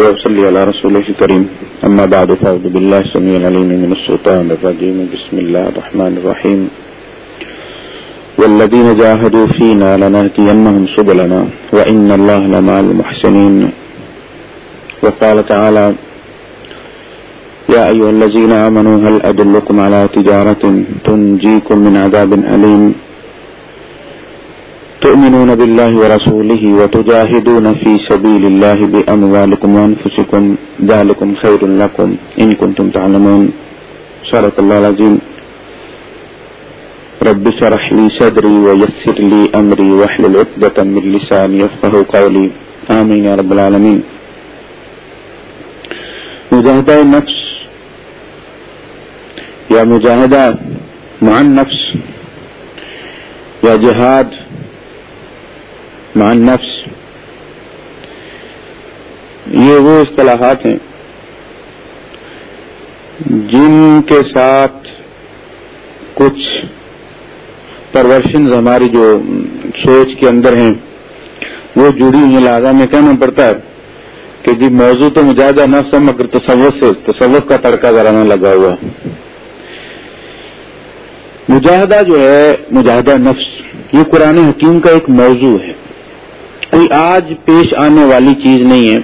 وصلي على رسوله الكريم. أما بعد، فأعوذ بالله السميع العليم من الشيطان الرجيم. بسم الله الرحمن الرحيم. والذين جاهدوا فينا لنهدينهم سبلنا، وإن الله لمع المحسنين. وقال تعالى يا أيها الذين آمنوا، هل أدلكم على تجارة تنجيكم من عذاب أليم؟ تؤمنون بالله ورسوله وتجاهدون في سبيل الله بأموالكم وأنفسكم، ذلكم خير لكم إن كنتم تعلمون. صدق الله العظيم. رب شرح لي صدري ويسر لي أمري واحلل عقدة من لساني يفقه قولي. آمين يا رب العالمين. مجاهدة النفس یا مجاہدہ مع نفس یا جہاد مع نفس یہ وہ اصطلاحات ہیں جن کے ساتھ کچھ پرورشنز ہماری جو سوچ کے اندر ہیں، وہ جڑی ہوئی لہٰذا میں کہنا پڑتا ہے کہ جی موضوع تو مجاہدہ نفس ہے، مگر تصور سے تصور کا تڑکا ذرا نہ لگا ہوا۔ مجاہدہ جو ہے، مجاہدہ نفس، یہ قرآن حکیم کا ایک موضوع ہے۔ کوئی آج پیش آنے والی چیز نہیں ہے،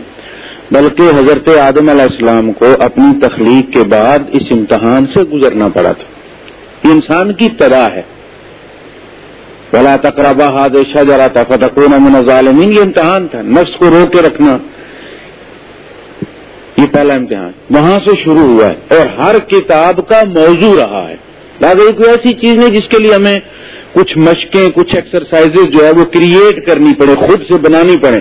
بلکہ حضرت آدم علیہ السلام کو اپنی تخلیق کے بعد اس امتحان سے گزرنا پڑا تھا۔ یہ انسان کی طرح ہے۔ بلا تقربہ حادثہ جرا تھا فتقون امن ظالمین یہ امتحان تھا۔ نفس کو رو کے رکھنا۔ یہ پہلا امتحان۔ وہاں سے شروع ہوا ہے۔ اور ہر کتاب کا موضوع رہا ہے۔ لہٰذا کوئی ایسی چیز نہیں جس کے لیے ہمیں کچھ مشقیں، کچھ ایکسرسائز جو ہے وہ کریٹ کرنی پڑے خود سے بنانی پڑے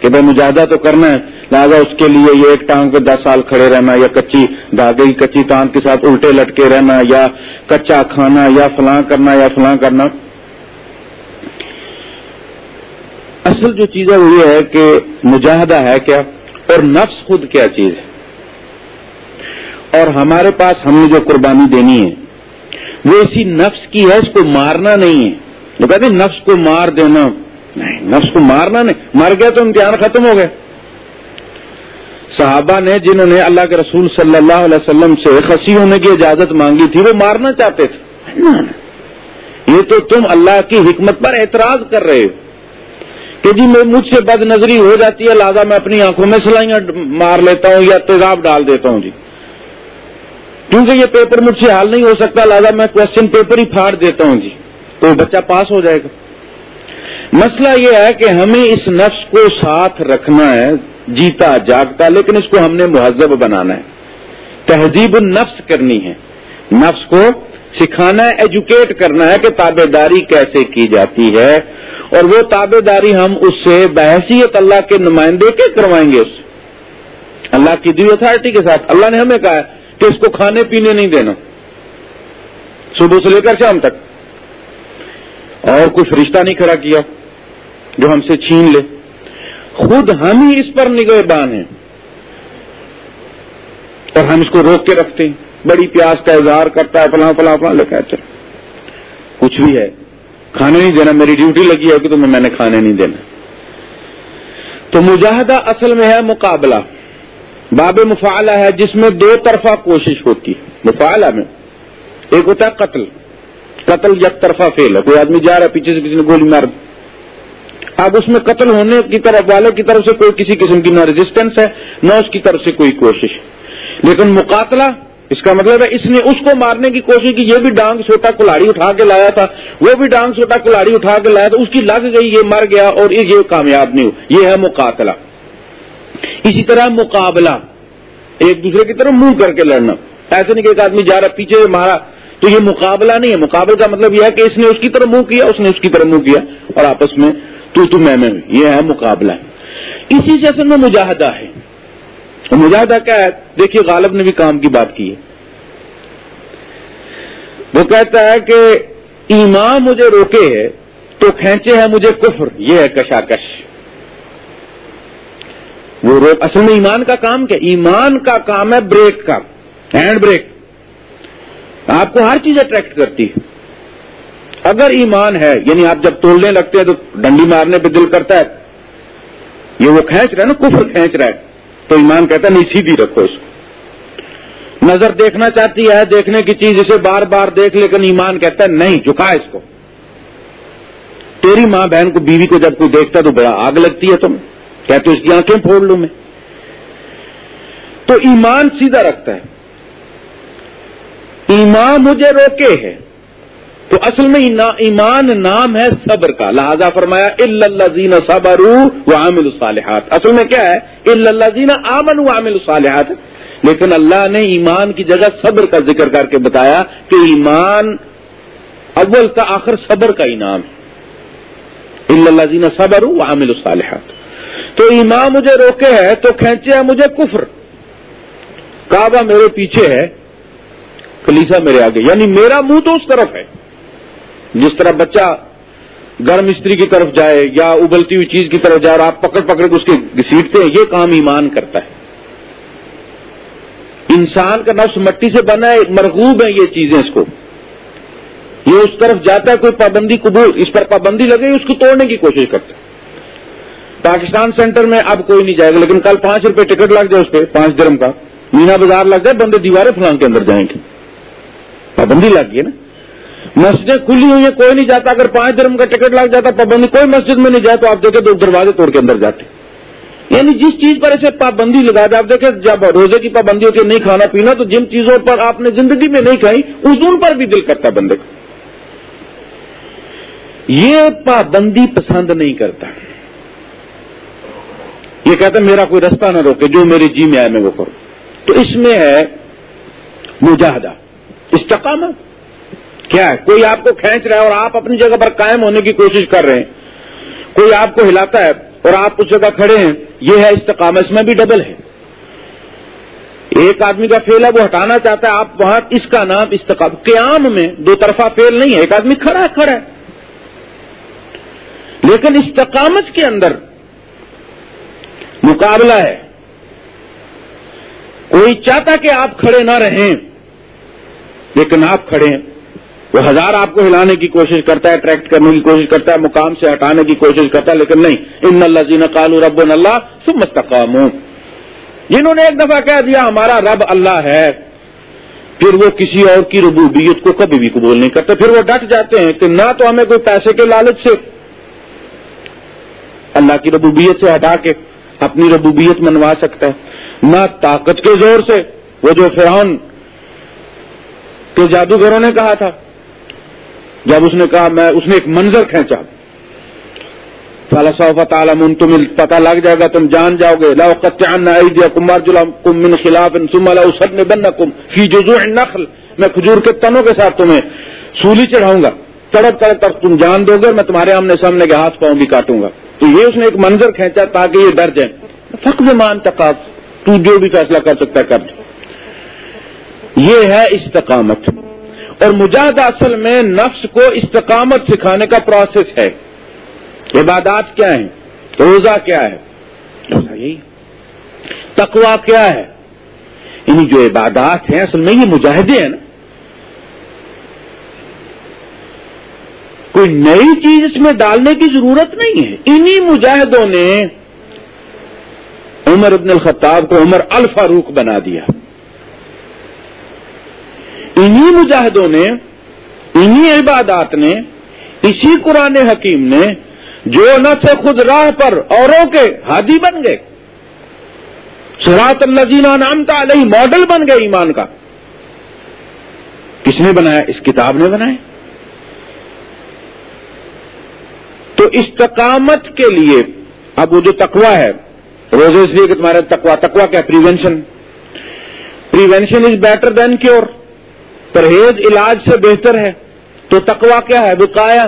کہ بھائی مجاہدہ تو کرنا ہے، لہٰذا اس کے لیے یہ ایک ٹانگ پہ دس سال کھڑے رہنا، یا کچی دھاگے کی کچی ٹانگ کے ساتھ الٹے لٹکے رہنا، یا کچا کھانا، یا فلاں کرنا، یا فلاں کرنا۔ اصل جو چیز ہے وہ یہ ہے کہ مجاہدہ ہے کیا، اور نفس خود کیا چیز ہے۔ اور ہمارے پاس ہم نے جو قربانی دینی ہے وہ اسی نفس کی ہے، اس کو مارنا نہیں ہے۔ وہ کہتے ہیں، نفس کو مار دینا۔ نہیں، نفس کو مارنا نہیں۔ مر گیا تو امتحان ختم ہو گیا۔ صحابہ نے، جنہوں نے اللہ کے رسول صلی اللہ علیہ وسلم سے خسی ہونے کی اجازت مانگی تھی، وہ مارنا چاہتے تھے۔ یہ تو تم اللہ کی حکمت پر اعتراض کر رہے ہو۔ کہ جی میں مجھ سے بد نظری ہو جاتی ہے، لہٰذا میں اپنی آنکھوں میں سلائیاں مار لیتا ہوں یا تیزاب ڈال دیتا ہوں جی۔ کیونکہ یہ پیپر مجھ سے حل نہیں ہو سکتا لہٰذا میں کوشچن پیپر ہی پھاڑ دیتا ہوں جی۔ تو بچہ پاس ہو جائے گا۔ مسئلہ یہ ہے کہ ہمیں اس نفس کو ساتھ رکھنا ہے جیتا جاگتا لیکن اس کو ہم نے مہذب بنانا ہے۔ تہذیب النفس کرنی ہے۔ نفس کو سکھانا ہے ایجوکیٹ کرنا ہے کہ تابے داری کیسے کی جاتی ہے۔ اور وہ تابے داری ہم اس سے بحثیت اللہ کے نمائندے کے کروائیں گے اس اللہ کی دی اتارٹی کے ساتھ۔ اللہ نے ہمیں کہا ہے کہ اس کو کھانے پینے نہیں دینا۔ صبح سے لے کر شام تک۔ اور کچھ رشتہ نہیں کھڑا کیا جو ہم سے چھین لے۔ خود ہم ہی اس پر نگہ بان ہیں۔ اور ہم اس کو روک کے رکھتے ہیں۔ بڑی پیاس کا اظہار کرتا ہے، فلاں فلاں فلاں لے کہتے کچھ بھی ہے۔ کھانے نہیں دینا، میری ڈیوٹی لگی ہے کہ تمہیں میں نے کھانے نہیں دینا۔ تو مجاہدہ اصل میں ہے مقابلہ۔ باب مفالہ ہے جس میں دو طرفہ کوشش ہوتی ہے۔ مفالہ میں ایک ہوتا ہے قتل۔ قتل یک طرفہ فیل ہے۔ کوئی آدمی جا رہا ہے پیچھے سے کسی نے گولی مار اب اس میں قتل ہونے کی طرف والے کی طرف سے کوئی کسی قسم کی نہ ریزسٹنس ہے، نہ اس کی طرف سے کوئی کوشش۔ لیکن مقاتلہ، اس کا مطلب ہے اس نے اس کو مارنے کی کوشش کی، یہ بھی ڈانگ سوٹا کلاڑی اٹھا کے لایا تھا۔ وہ بھی ڈانگ سوٹا کلاڑی اٹھا کے لایا تھا۔ اس کی لگ گئی، یہ مر گیا اور یہ کامیاب نہیں ہو یہ ہے مقاتلہ۔ اسی طرح مقابلہ، ایک دوسرے کی طرف منہ کر کے لڑنا۔ ایسے نہیں کہ ایک آدمی جا رہا پیچھے مارا، تو یہ مقابلہ نہیں ہے۔ مقابلہ کا مطلب یہ ہے کہ اس نے اس کی طرف منہ کیا، اس نے اس کی طرف منہ کیا اور آپس میں تو تو میں میں، یہ ہے مقابلہ۔ اسی سے اصل میں مجاہدہ ہے۔ مجاہدہ کیا ہے؟ دیکھیے غالب نے بھی کام کی بات کی ہے۔ وہ کہتا ہے کہ ایمان مجھے روکے ہے تو کھینچے ہے مجھے کفر، یہ ہے کشاکش۔ وہ روک اصل میں ایمان کا کام کیا؟ ایمان کا کام ہے بریک کا، ہینڈ بریک۔ آپ کو ہر چیز اٹریکٹ کرتی ہے۔ اگر ایمان ہے یعنی آپ جب توڑنے لگتے ہیں تو ڈنڈی مارنے پہ دل کرتا ہے۔ یہ وہ کھینچ رہا ہے نا، کفر کھینچ رہا ہے۔ تو ایمان کہتا ہے، نہیں، سیدھی رکھو اس کو۔ نظر دیکھنا چاہتی ہے، دیکھنے کی چیز اسے بار بار دیکھ، لیکن ایمان کہتا ہے، نہیں، جھکا اس کو۔ تیری ماں بہن کو بیوی کو جب کوئی دیکھتا ہے تو بڑا آگ لگتی ہے تم کہتے اس کی آنکھیں پھوڑ لوں میں۔ تو ایمان سیدھا رکھتا ہے۔ ایمان مجھے روکے ہے۔ تو اصل میں ایمان نام ہے صبر کا۔ لہذا فرمایا اللہ زین صبر و عامل الصالحات۔ اصل میں کیا ہے؟ اللہ زین آمن و عامل الصالحات۔ لیکن اللہ نے ایمان کی جگہ صبر کا ذکر کر کے بتایا کہ ایمان اول کا آخر صبر کا انعام ہے۔ اللہ زین صبر و عامل الصالحات۔ تو ایمان مجھے روکے ہے، تو کھینچے ہے مجھے کفر۔ کعبہ میرے پیچھے ہے، کلیسا میرے آگے۔ یعنی میرا منہ تو اس طرف ہے۔ جس طرح بچہ گرم استری کی طرف جائے یا ابلتی ہوئی چیز کی طرف جائے اور آپ پکڑ پکڑ کے اس کے گھسیٹتے ہیں، یہ کام ایمان کرتا ہے۔ انسان کا نفس مٹی سے بنا ہے، مرغوب ہے یہ چیزیں اس کو۔ یہ اس طرف جاتا ہے، کوئی پابندی، قبول، اس پر پابندی لگے، اس کو توڑنے کی کوشش کرتا ہے۔ پاکستان سینٹر میں اب کوئی نہیں جائے گا، لیکن کل پانچ روپے ٹکٹ لگ جائے اس پہ، پانچ درم کا۔ مینا بازار لگ جائے، بندے دیواریں فلان کے اندر جائیں گے۔ پابندی لگ گئی نا۔ مسجدیں کھلی ہوئی ہیں، کوئی نہیں جاتا۔ اگر پانچ درم کا ٹکٹ لگ جاتا، پابندی، کوئی مسجد میں نہیں جائے تو آپ دیکھیں دو دروازے توڑ کے اندر جاتے۔ یعنی جس چیز پر ایسے پابندی لگا دے، آپ دیکھیں جب روزے کی پابندی ہوتی ہے نہیں کھانا پینا، تو جن چیزوں پر آپ نے زندگی میں نہیں کھائی اس ان پر بھی دل کرتا بندے کا۔ یہ پابندی پسند نہیں کرتا۔ یہ کہتا ہے، میرا کوئی رستہ نہ روکے، جو میرے جی میں آئے میں وہ کروں تو اس میں ہے مجاہدہ استقامت کیا ہے؟ کوئی آپ کو کھینچ رہا ہے اور آپ اپنی جگہ پر قائم ہونے کی کوشش کر رہے ہیں۔ کوئی آپ کو ہلاتا ہے اور آپ اس جگہ کھڑے ہیں، یہ ہے استقامت اس میں بھی ڈبل ہے۔ ایک آدمی کا فیل ہے، وہ ہٹانا چاہتا ہے، آپ وہاں اس کا نام استقام قیام میں دو طرفہ فیل نہیں ہے، ایک آدمی کھڑا ہے کھڑا ہے۔ لیکن استقامت کے اندر مقابلہ ہے۔ کوئی چاہتا کہ آپ کھڑے نہ رہیں، لیکن آپ کھڑے ہیں۔ وہ ہزار آپ کو ہلانے کی کوشش کرتا ہے اٹریکٹ کرنے کی کوشش کرتا ہے، مقام سے ہٹانے کی کوشش کرتا ہے، لیکن نہیں۔ ان اللہ جین کالو رب اللہ سب مستقام جنہوں نے ایک دفعہ کہہ دیا، ہمارا رب اللہ ہے۔ پھر وہ کسی اور کی ربوبیت کو کبھی بھی قبول نہیں کرتے۔ پھر وہ ڈٹ جاتے ہیں کہ نہ تو ہمیں کوئی پیسے کے لالچ سے، اللہ کی ربوبیت سے ہٹا کے اپنی ربوبیت منوا سکتا ہے۔ نہ طاقت کے زور سے، وہ جو فرعون کے جادوگروں نے کہا تھا۔ جب اس نے کہا، میں، اس نے ایک منظر کھینچا۔ تعالیٰ تم پتہ لگ جائے گا، تم جان جاؤ گے۔ لا کمار جلا کم من خلاف بن کم فی جو نخل میں کھجور کے تنوں کے ساتھ تمہیں سولی چڑھاؤں گا۔ تڑپ تڑپ تک تم جان دو گے میں تمہارے آمنے سامنے کے ہاتھ پاؤں بھی کاٹوں گا۔ تو یہ اس نے ایک منظر کھینچا تاکہ یہ ڈر جائیں۔ فخر مان تقاف تو جو بھی فیصلہ کر سکتا ہے کر یہ ہے استقامت۔ اور مجاہدہ اصل میں نفس کو استقامت سکھانے کا پروسیس ہے۔ عبادات کیا ہیں؟ روزہ کیا ہے؟ یہی۔ تقوا کیا ہے؟ یعنی جو عبادات ہیں، اصل میں یہ مجاہدے ہیں نا۔ کوئی نئی چیز اس میں ڈالنے کی ضرورت نہیں ہے۔ انہی مجاہدوں نے عمر ابن الخطاب کو عمر الفاروق بنا دیا۔ انہی مجاہدوں نے، انہی عبادات نے، اسی قرآن حکیم نے جو نہ سے خود راہ پر اوروں کے ہادی بن گئے۔ سراط الزینہ نامتا علیہ ماڈل بن گئے ایمان کا۔ کس نے بنایا؟ اس کتاب نے بنایا۔ تو استقامت کے لیے، اب وہ جو تقوا ہے، روزے اس لیے کہ تمہارا تقوا تقوا کیا prevention prevention is better than cure پرہیز علاج سے بہتر ہے۔ تو تقوا کیا ہے؟ بکایا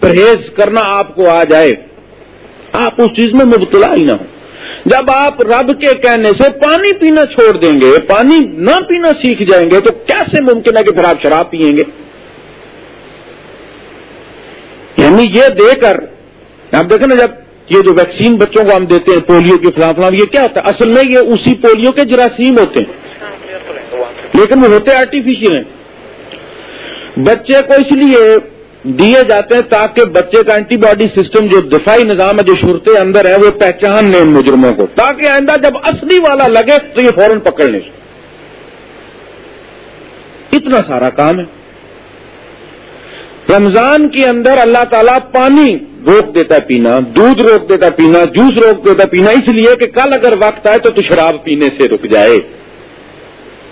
پرہیز کرنا آپ کو آ جائے۔ آپ اس چیز میں مبتلا ہی نہ ہو جب آپ رب کے کہنے سے پانی پینا چھوڑ دیں گے، پانی نہ پینا سیکھ جائیں گے، تو کیسے ممکن ہے کہ پھر آپ شراب پیئیں گے؟ یعنی یہ دے کر آپ دیکھیں نا جب یہ جو ویکسین بچوں کو ہم دیتے ہیں پولیو کے فلاں فلاں یہ کیا ہوتا ہے؟ اصل میں یہ اسی پولیو کے جراثیم ہوتے ہیں۔ لیکن وہ ہوتے آرٹیفیشیل ہیں۔ بچے کو اس لیے دیے جاتے ہیں تاکہ بچے کا اینٹی باڈی سسٹم جو دفاعی نظام ہے، جو شرطے اندر ہے، وہ پہچان لیں ان مجرموں کو۔ تاکہ آئندہ جب اصلی والا لگے تو یہ فوراً پکڑ لیں۔ اتنا سارا کام ہے۔ رمضان کے اندر اللہ تعالیٰ پانی روک دیتا ہے پینا، دودھ روک دیتا ہے پینا، جوس روک دیتا ہے پینا، اس لیے کہ کل اگر وقت آئے تو تو شراب پینے سے رک جائے۔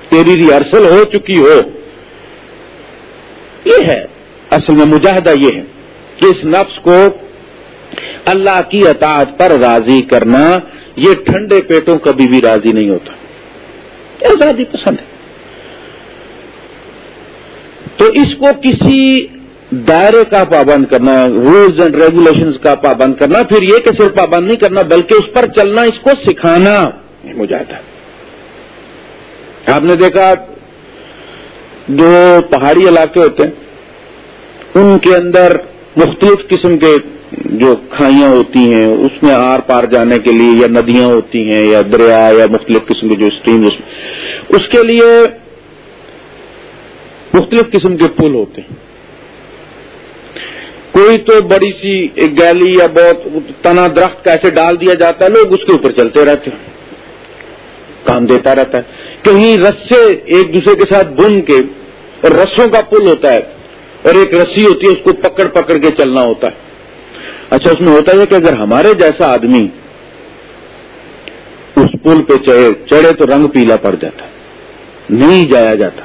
تیری ریہرسل ہو چکی ہو۔ یہ ہے، اصل میں مجاہدہ یہ ہے کہ اس نفس کو اللہ کی اطاعت پر راضی کرنا، یہ ٹھنڈے پیٹوں کبھی بھی راضی نہیں ہوتا۔ آزادی پسند ہے۔ تو اس کو کسی دائرے کا پابند کرنا رولز اینڈ ریگولیشنز کا پابند کرنا پھر یہ کہ صرف پابند نہیں کرنا بلکہ اس پر چلنا اس کو سکھانا۔ مجاہدہ آپ نے دیکھا جو پہاڑی علاقے ہوتے ہیں۔ ان کے اندر مختلف قسم کے جو کھائیاں ہوتی ہیں اس میں آر پار جانے کے لیے یا ندیاں ہوتی ہیں یا دریا یا مختلف قسم کے جو اسٹریم اس کے لیے مختلف قسم کے پل ہوتے ہیں۔ کوئی تو بڑی سی ایک گیلی یا بہت تنا درخت کا ایسے ڈال دیا جاتا ہے، لوگ اس کے اوپر چلتے رہتے ہیں۔ کام دیتا رہتا ہے۔ کہیں رسے ایک دوسرے کے ساتھ بن کے اور رسوں کا پل ہوتا ہے اور ایک رسی ہوتی ہے، اس کو پکڑ پکڑ کے چلنا ہوتا ہے۔ اچھا اس میں ہوتا ہے کہ اگر ہمارے جیسا آدمی اس پل پہ چڑھے چڑھے تو رنگ پیلا پڑ جاتا نہیں جایا جاتا۔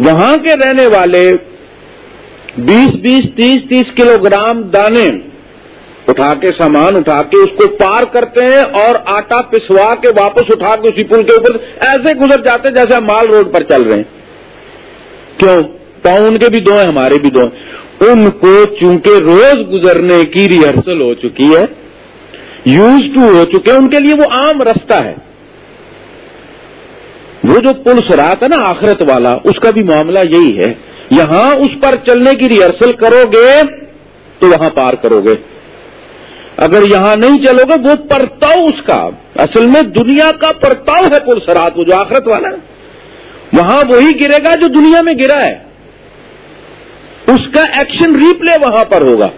وہاں کے رہنے والے بیس بیس تیس تیس کلو گرام دانے اٹھا کے سامان اٹھا کے اس کو پار کرتے ہیں اور آٹا پسوا کے واپس اٹھا کے اسی پل کے اوپر ایسے گزر جاتے ہیں جیسے ہم مال روڈ پر چل رہے ہیں۔ کیوں؟ پاؤں ان کے بھی دو ہیں، ہمارے بھی دو ہیں۔ ان کو چونکہ روز گزرنے کی ریہرسل ہو چکی ہے، یوز ٹو ہو چکے ہیں، ان کے لیے وہ عام رستہ ہے۔ وہ جو پل سرات ہے نا آخرت والا، اس کا بھی معاملہ یہی ہے۔ یہاں اس پر چلنے کی ریہرسل کرو گے تو وہاں پار کرو گے اگر یہاں نہیں چلو گے وہ پرتاؤ اس کا۔ اصل میں دنیا کا پرتاؤ ہے پل سرات، وہ جو آخرت والا ہے۔ وہاں وہی گرے گا جو دنیا میں گرا ہے۔ اس کا ایکشن ریپلے وہاں پر ہوگا۔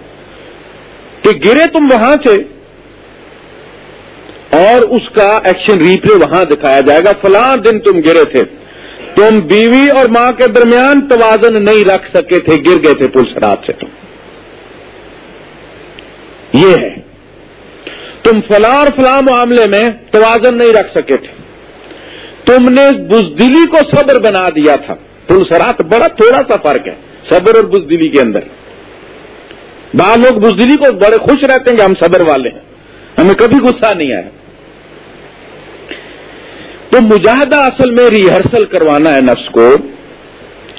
کہ گرے تم وہاں سے، اور اس کا ایکشن ریپلے وہاں دکھایا جائے گا۔ فلاں دن تم گرے تھے۔ تم بیوی اور ماں کے درمیان توازن نہیں رکھ سکے تھے، گر گئے تھے پل رات سے تم۔ یہ ہے۔ تم فلاں اور فلاں معاملے میں توازن نہیں رکھ سکے تھے۔ تم نے بزدلی کو صبر بنا دیا تھا۔ پل سرات بڑا تھوڑا سا فرق ہے، صبر اور بزدلی کے اندر۔ بعض لوگ بزدلی کو بڑے خوش رہتے ہیں کہ ہم صبر والے ہیں۔ ہمیں کبھی غصہ نہیں آیا۔ تو مجاہدہ اصل میں ریہرسل کروانا ہے نفس کو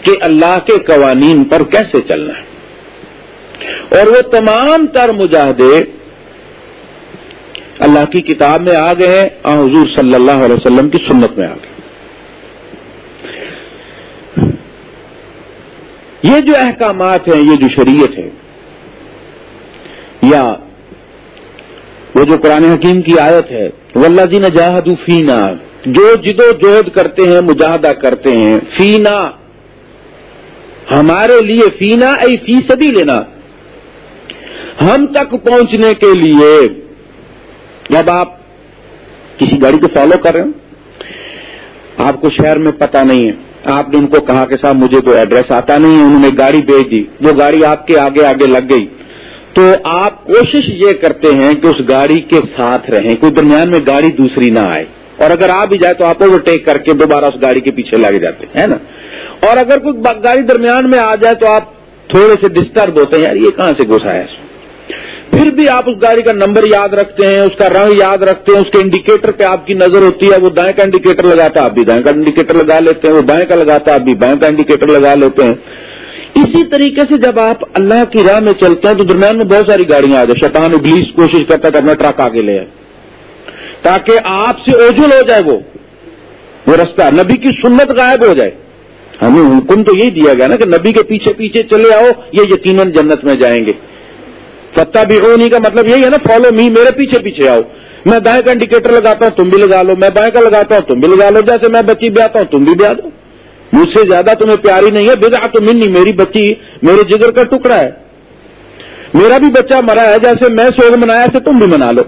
کہ اللہ کے قوانین پر کیسے چلنا ہے۔ اور وہ تمام تر مجاہدے اللہ کی کتاب میں آ گئے ہیں حضور صلی اللہ علیہ وسلم کی سنت میں آ گئے۔ یہ جو احکامات ہیں، یہ جو شریعت ہے، یا وہ جو قرآن حکیم کی آیت ہے ولہ جی نے جاہد فینا جو جدو جہد کرتے ہیں، مجاہدہ کرتے ہیں، فینا۔ ہمارے لیے فینا ای فی سبھی لینا ہم تک پہنچنے کے لیے جب آپ کسی گاڑی کو فالو کر رہے ہیں آپ کو شہر میں پتا نہیں ہے۔ آپ نے ان کو کہا کہ صاحب، مجھے کوئی ایڈریس آتا نہیں ہے، انہوں نے گاڑی بھیج دی۔ وہ گاڑی آپ کے آگے آگے لگ گئی۔ تو آپ کوشش یہ کرتے ہیں کہ اس گاڑی کے ساتھ رہیں، کوئی درمیان میں گاڑی دوسری نہ آئے۔ اور اگر آ بھی جائے تو آپ اوورٹیک کر کے دوبارہ اس گاڑی کے پیچھے لگ جاتے ہیں نا؟ اور اگر کوئی گاڑی درمیان میں آ جائے تو آپ تھوڑے سے ڈسٹرب ہوتے ہیں، یار، یہ کہاں سے گھسا ہے؟ پھر بھی آپ اس گاڑی کا نمبر یاد رکھتے ہیں، اس کا رنگ یاد رکھتے ہیں، اس کے انڈیکیٹر پہ آپ کی نظر ہوتی ہے، وہ دائیں کا انڈیکیٹر لگاتا ہے، آپ بھی دائیں کا انڈیکیٹر لگا لیتے ہیں، وہ بائیں کا لگاتا ہے، آپ بھی بائیں کا انڈیکیٹر لگا لیتے ہیں۔ اسی طریقے سے جب آپ اللہ کی راہ میں چلتے ہیں تو درمیان میں بہت ساری گاڑیاں آ جائیں شیطان ابلیس کوشش کرتا ہے کہ اپنا ٹرک آگے لے آئے۔ تاکہ آپ سے اوجل ہو جائے وہ۔ وہ رستہ نبی کی سنت غائب ہو جائے۔ ہمیں حکم تو یہی دیا گیا نا کہ نبی کے پیچھے پیچھے چلے آؤ، یہ یقیناً جنت میں جائیں گے۔ فتح بھی کا مطلب یہی ہے نا، فالو می، میرے پیچھے پیچھے آؤ۔ میں دائیں کا انڈیکیٹر لگاتا ہوں، تم بھی لگا لو۔ میں بائیں کا لگاتا ہوں، تم بھی لگا لو۔ جیسے میں بچی بھی آتا ہوں، تم بھی آ دو۔ مجھ سے زیادہ تمہیں پیاری نہیں ہے۔ بدا تو منی، میری بچی، میرے جگر کا ٹکڑا ہے۔ میرا بھی بچہ مرا ہے، جیسے میں سوگ منایا، ایسے تم بھی منا لو۔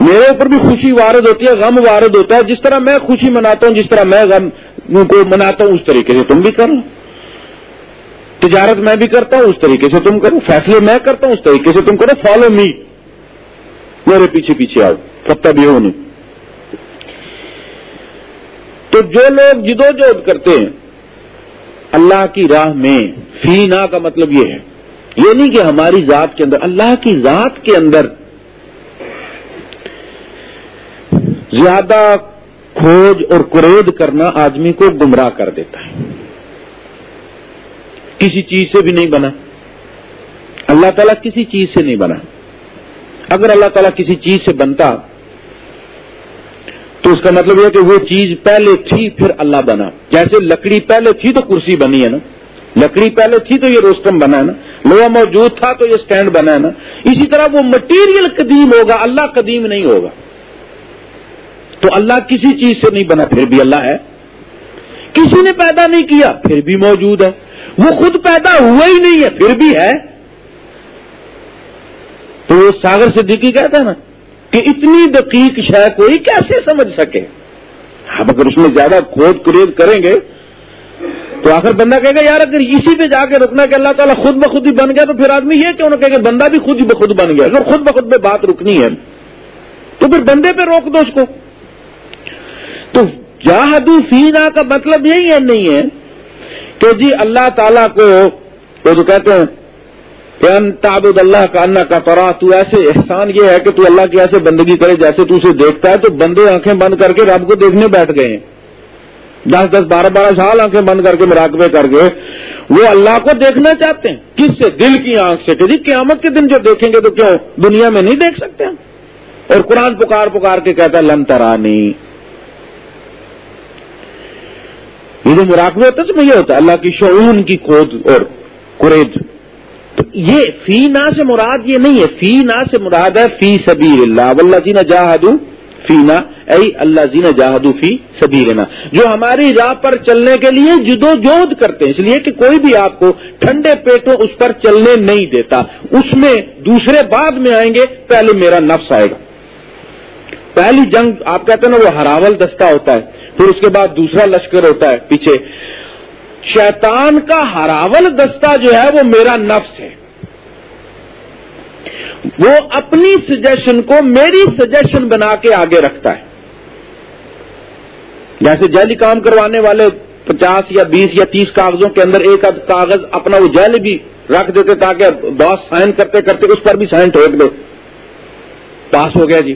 میرے اوپر بھی خوشی وارد ہوتی ہے، غم وارد ہوتا ہے۔ جس طرح میں خوشی مناتا ہوں، جس طرح میں غم کو مناتا ہوں، اس طریقے سے تم بھی کرو۔ تجارت میں بھی کرتا ہوں، اس طریقے سے تم کرو۔ فیصلے میں کرتا ہوں، اس طریقے سے تم کرو۔ فالو می میرے پیچھے پیچھے آؤ۔ کب بھی ہو نہیں۔ تو جو لوگ جدوجہد کرتے ہیں، اللہ کی راہ میں فینا کا مطلب یہ ہے۔ یہ نہیں کہ ہماری ذات کے اندر، اللہ کی ذات کے اندر زیادہ کھوج اور کرید کرنا آدمی کو گمراہ کر دیتا ہے۔ کسی چیز سے بھی نہیں بنا۔ اللہ تعالیٰ کسی چیز سے نہیں بنا۔ اگر اللہ تعالیٰ کسی چیز سے بنتا تو اس کا مطلب یہ کہ وہ چیز پہلے تھی پھر اللہ بنا۔ جیسے لکڑی پہلے تھی تو کرسی بنی ہے نا۔ لکڑی پہلے تھی تو یہ روسٹم بنا ہے نا۔ لوہا موجود تھا تو یہ سٹینڈ بنا ہے نا۔ اسی طرح وہ مٹیریل قدیم ہوگا، اللہ قدیم نہیں ہوگا۔ تو اللہ کسی چیز سے نہیں بنا، پھر بھی اللہ ہے۔ کسی نے پیدا نہیں کیا، پھر بھی موجود ہے۔ وہ خود پیدا ہوا ہی نہیں ہے، پھر بھی ہے۔ تو وہ ساگر صدیقی کہتا ہے نا کہ اتنی دقیق شہ کوئی کیسے سمجھ سکے؟ اب اگر اس میں زیادہ کھود کرید کریں گے، تو آخر بندہ کہے گا، یار اگر اسی پہ جا کے رکنا کہ اللہ تعالیٰ خود بخود ہی بن گیا تو پھر آدمی یہ کیوں نہ کہ بندہ بھی خود ہی بخود بن گیا؟ اگر خود بخود میں بات رکنی ہے، تو پھر بندے پہ روک دو اس کو۔ تو جاہدو فینا کا مطلب یہی ہے، نہیں ہے کہ جی اللہ تعالیٰ کو وہ جو کہتے ہیں کہ ان تعبد اللہ کا انا کا پرا تو ایسے احسان یہ ہے کہ تو اللہ کی ایسے بندگی کرے جیسے تو اسے دیکھتا ہے، تو بندے آنکھیں بند کر کے رب کو دیکھنے بیٹھ گئے ہیں۔ دس دس، بارہ بارہ سال آنکھیں بند کر کے مراقبے کر کے وہ اللہ کو دیکھنا چاہتے ہیں۔ کس سے؟ دل کی آنکھ سے کہ جی قیامت کے دن جو دیکھیں گے تو کیوں دنیا میں نہیں دیکھ سکتے؟ اور قرآن پکار پکار کے کہتا ہے، لن ترانی یہ جو مراقبے ہوتا ہے تو یہ ہوتا ہے۔ اللہ کی شعون کی کھود اور قریج تو یہ فی نا سے مراد یہ نہیں ہے۔ فی نا سے مراد ہے فی سبیر اللہ واللہ جینا جاہدو فینا اے اللہ زینا جاہدو فی سبیرنا جو ہماری راہ پر چلنے کے لیے جدو کرتے ہیں۔ اس لیے کہ کوئی بھی آپ کو ٹھنڈے پیٹوں اس پر چلنے نہیں دیتا۔ اس میں دوسرے بعد میں آئیں گے، پہلے میرا نفس آئے گا۔ پہلی جنگ آپ کہتے ہیں نا، وہ ہراول دستہ ہوتا ہے۔ پھر اس کے بعد دوسرا لشکر ہوتا ہے پیچھے۔ شیطان کا ہراول دستہ جو ہے وہ میرا نفس ہے۔ وہ اپنی سجیشن کو میری سجیشن بنا کے آگے رکھتا ہے۔ جیسے جیلی کام کروانے والے پچاس یا بیس یا تیس کاغذوں کے اندر ایک کاغذ اپنا وہ جیل بھی رکھ دیتے تاکہ باس سائن کرتے کرتے اس پر بھی سائن ٹھوک دے۔ پاس ہو گیا جی۔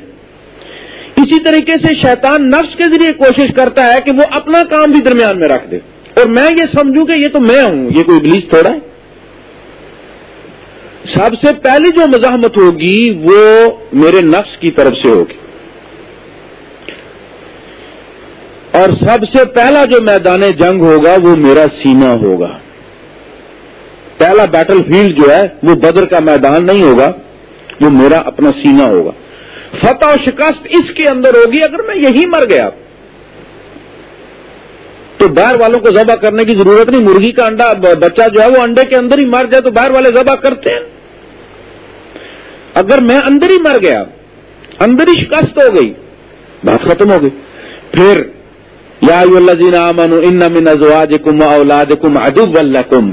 اسی طریقے سے شیطان نفس کے ذریعے کوشش کرتا ہے کہ وہ اپنا کام بھی درمیان میں رکھ دے۔ اور میں یہ سمجھوں کہ یہ تو میں ہوں، یہ کوئی ابلیس تھوڑا ہے۔ سب سے پہلی جو مزاحمت ہوگی وہ میرے نفس کی طرف سے ہوگی۔ اور سب سے پہلا جو میدان جنگ ہوگا وہ میرا سینہ ہوگا۔ پہلا بیٹل فیلڈ جو ہے وہ بدر کا میدان نہیں ہوگا، وہ میرا اپنا سینہ ہوگا۔ فتح و شکست اس کے اندر ہوگی اگر میں یہی مر گیا تو باہر والوں کو ذبح کرنے کی ضرورت نہیں۔ مرغی کا انڈا، بچہ جو ہے وہ انڈے کے اندر ہی مر جائے تو باہر والے ذبح کرتے ہیں۔ اگر میں اندر ہی مر گیا، اندر ہی شکست ہو گئی، بات ختم ہو گئی۔ پھر، یا ان من ازواج کم اولاد کم ادب کم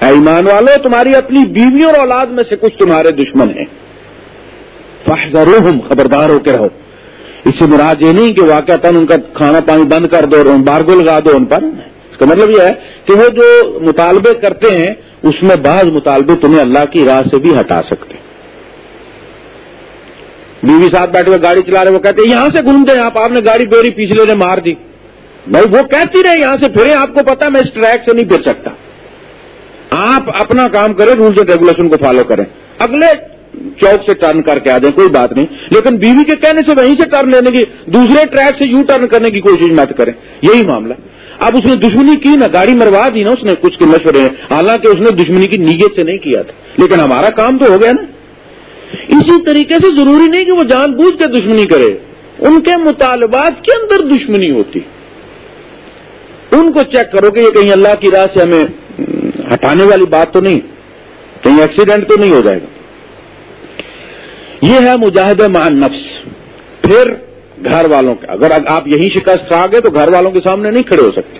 ایمان والو، تمہاری اپنی بیوی اور اولاد میں سے کچھ تمہارے دشمن ہیں۔ فحذروہم خبردار ہو کے رہو۔ اس سے مراد یہ نہیں کہ واقع تن ان کا کھانا پانی بند کر دو اور بارگو لگا دو ان پر۔ اس کا مطلب یہ ہے کہ وہ جو مطالبے کرتے ہیں، اس میں بعض مطالبے تمہیں اللہ کی راہ سے بھی ہٹا سکتے۔ بیوی ساتھ بیٹھے ہوئے گاڑی چلا رہے، وہ کہتے ہیں، یہاں سے گھومتے ہیں آپ آپ نے گاڑی بیری پیچھلے نے مار دی۔ بھائی، وہ کہتی رہے یہاں سے پھرے آپ کو پتا میں اس ٹریک سے نہیں پھر سکتا۔ آپ اپنا کام کریں رولز اینڈ ریگولیشن کو فالو کریں۔ اگلے چوک سے ٹرن کر کے آ جائیں، کوئی بات نہیں۔ لیکن بیوی کے کہنے سے وہیں سے ٹرن لینے کی، دوسرے ٹریک سے یو ٹرن کرنے کی کوشش مت کریں۔ یہی معاملہ۔ اب اس نے دشمنی کی نا گاڑی مروا دی نا اس نے، کچھ کے مشورے ہیں۔ حالانکہ اس نے دشمنی کی نیت سے نہیں کیا تھا۔ لیکن ہمارا کام تو ہو گیا نا۔ اسی طریقے سے ضروری نہیں کہ وہ جان بوجھ کے دشمنی کرے۔ ان کے مطالبات کے اندر دشمنی ہوتی۔ ان کو چیک کرو کہ یہ کہیں اللہ کی راہ سے ہمیں، ہٹانے والی بات تو نہیں، کہیں ایکسیڈنٹ تو نہیں ہو جائے گا۔ یہ ہے مجاہد مان نفس پھر گھر والوں کے اگر آپ یہی شکست کھا گئے تو گھر والوں کے سامنے نہیں کھڑے ہو سکتے۔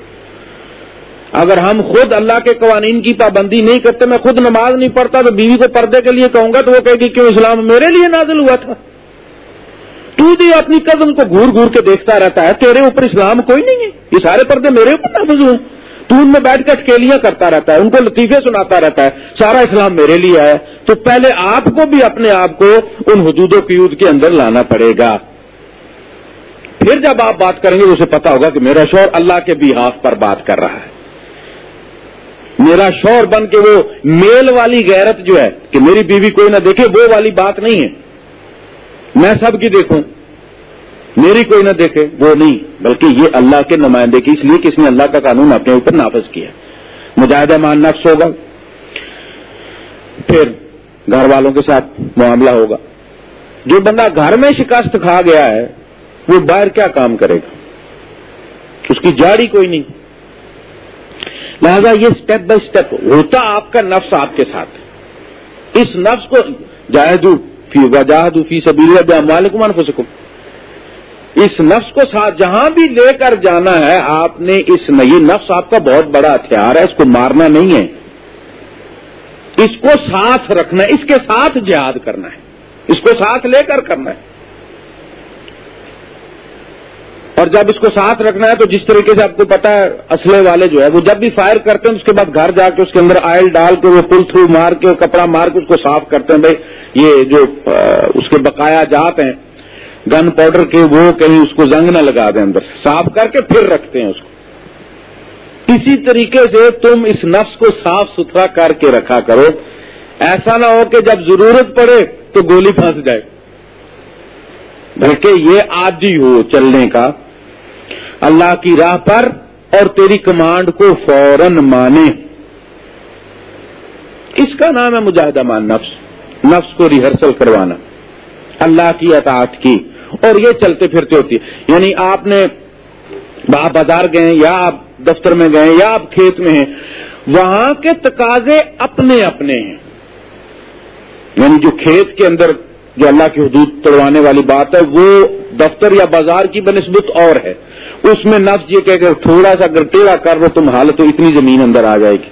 اگر ہم خود اللہ کے قوانین کی پابندی نہیں کرتے، میں خود نماز نہیں پڑھتا، تو بیوی کو پردے کے لیے کہوں گا تو وہ کہے گی، کیوں اسلام میرے لیے نازل ہوا تھا؟ تو بھی اپنی قدم کو گور گور کے دیکھتا رہتا ہے، تیرے اوپر اسلام کوئی نہیں ہے، یہ سارے پردے میرے اوپر نافذ ہوئے تو ان میں بیٹھ کے اٹکیلیاں کرتا رہتا ہے، ان کو لطیفے سناتا رہتا ہے، سارا اسلام میرے لیے ہے۔ تو پہلے آپ کو بھی اپنے آپ کو ان حدود و قیود کے اندر لانا پڑے گا۔ پھر جب آپ بات کریں گے، اسے پتا ہوگا کہ میرا شور اللہ کے بھی ہاتھ پر بات کر رہا ہے۔ میرا شور بن کے وہ میل والی غیرت جو ہے کہ میری بیوی کوئی نہ دیکھے، وہ والی بات نہیں ہے۔ میں سب کی دیکھوں۔ میری کوئی نہ دیکھے، وہ نہیں، بلکہ یہ اللہ کے نمائندے کی، اس لیے کہ اس نے اللہ کا قانون اپنے اوپر نافذ کیا۔ مجاہدہ مان نفس ہوگا، پھر گھر والوں کے ساتھ معاملہ ہوگا۔ جو بندہ گھر میں شکست کھا گیا ہے، وہ باہر کیا کام کرے گا؟ اس کی جاڑی کوئی نہیں۔ لہذا یہ سٹیپ بائی سٹیپ ہوتا آپ کا نفس آپ کے ساتھ۔ اس نفس کو جاہدو فی وجاہدو فی سبیل مالکم انفسکم۔ اس نفس کو ساتھ جہاں بھی لے کر جانا ہے، آپ نے اس یہ نفس آپ کا بہت بڑا ہتھیار ہے، اس کو مارنا نہیں ہے۔ اس کو ساتھ رکھنا ہے، اس کے ساتھ جہاد کرنا ہے۔ اس کو ساتھ لے کر کرنا ہے۔ اور جب اس کو ساتھ رکھنا ہے تو جس طریقے سے آپ کو پتا ہے، اسلحے والے جو ہے وہ جب بھی فائر کرتے ہیں، اس کے بعد گھر جا کے اس کے اندر آئل ڈال کے وہ پل تھرو مار کے کپڑا مار کے اس کو صاف کرتے ہیں، بھائی، یہ جو اس کے بقایا جات ہیں گن پاؤڈر کے وہ کہیں اس کو زنگ نہ لگا دیں اندر صاف کر کے پھر رکھتے ہیں اس کو۔ اسی طریقے سے تم اس نفس کو صاف ستھرا کر کے رکھا کرو۔ ایسا نہ ہو کہ جب ضرورت پڑے تو گولی پھنس جائے۔ بلکہ یہ عادی ہو چلنے کا۔ اللہ کی راہ پر اور تیری کمانڈ کو فوراً مانے۔ اس کا نام ہے مجاہدہ مان نفس۔ نفس کو ریہرسل کروانا۔ اللہ کی اطاعت کی۔ اور یہ چلتے پھرتے ہوتی ہے۔ یعنی آپ نے آپ بازار گئے یا آپ دفتر میں گئے یا آپ کھیت میں ہیں، وہاں کے تقاضے اپنے اپنے ہیں۔ یعنی جو کھیت کے اندر جو اللہ کی حدود توڑوانے والی بات ہے، وہ دفتر یا بازار کی بنسبت اور ہے۔ اس میں نفس یہ کہ تھوڑا سا اگر ٹیڑھا کر لو، تم حالت تو اتنی زمین اندر آ جائے گی۔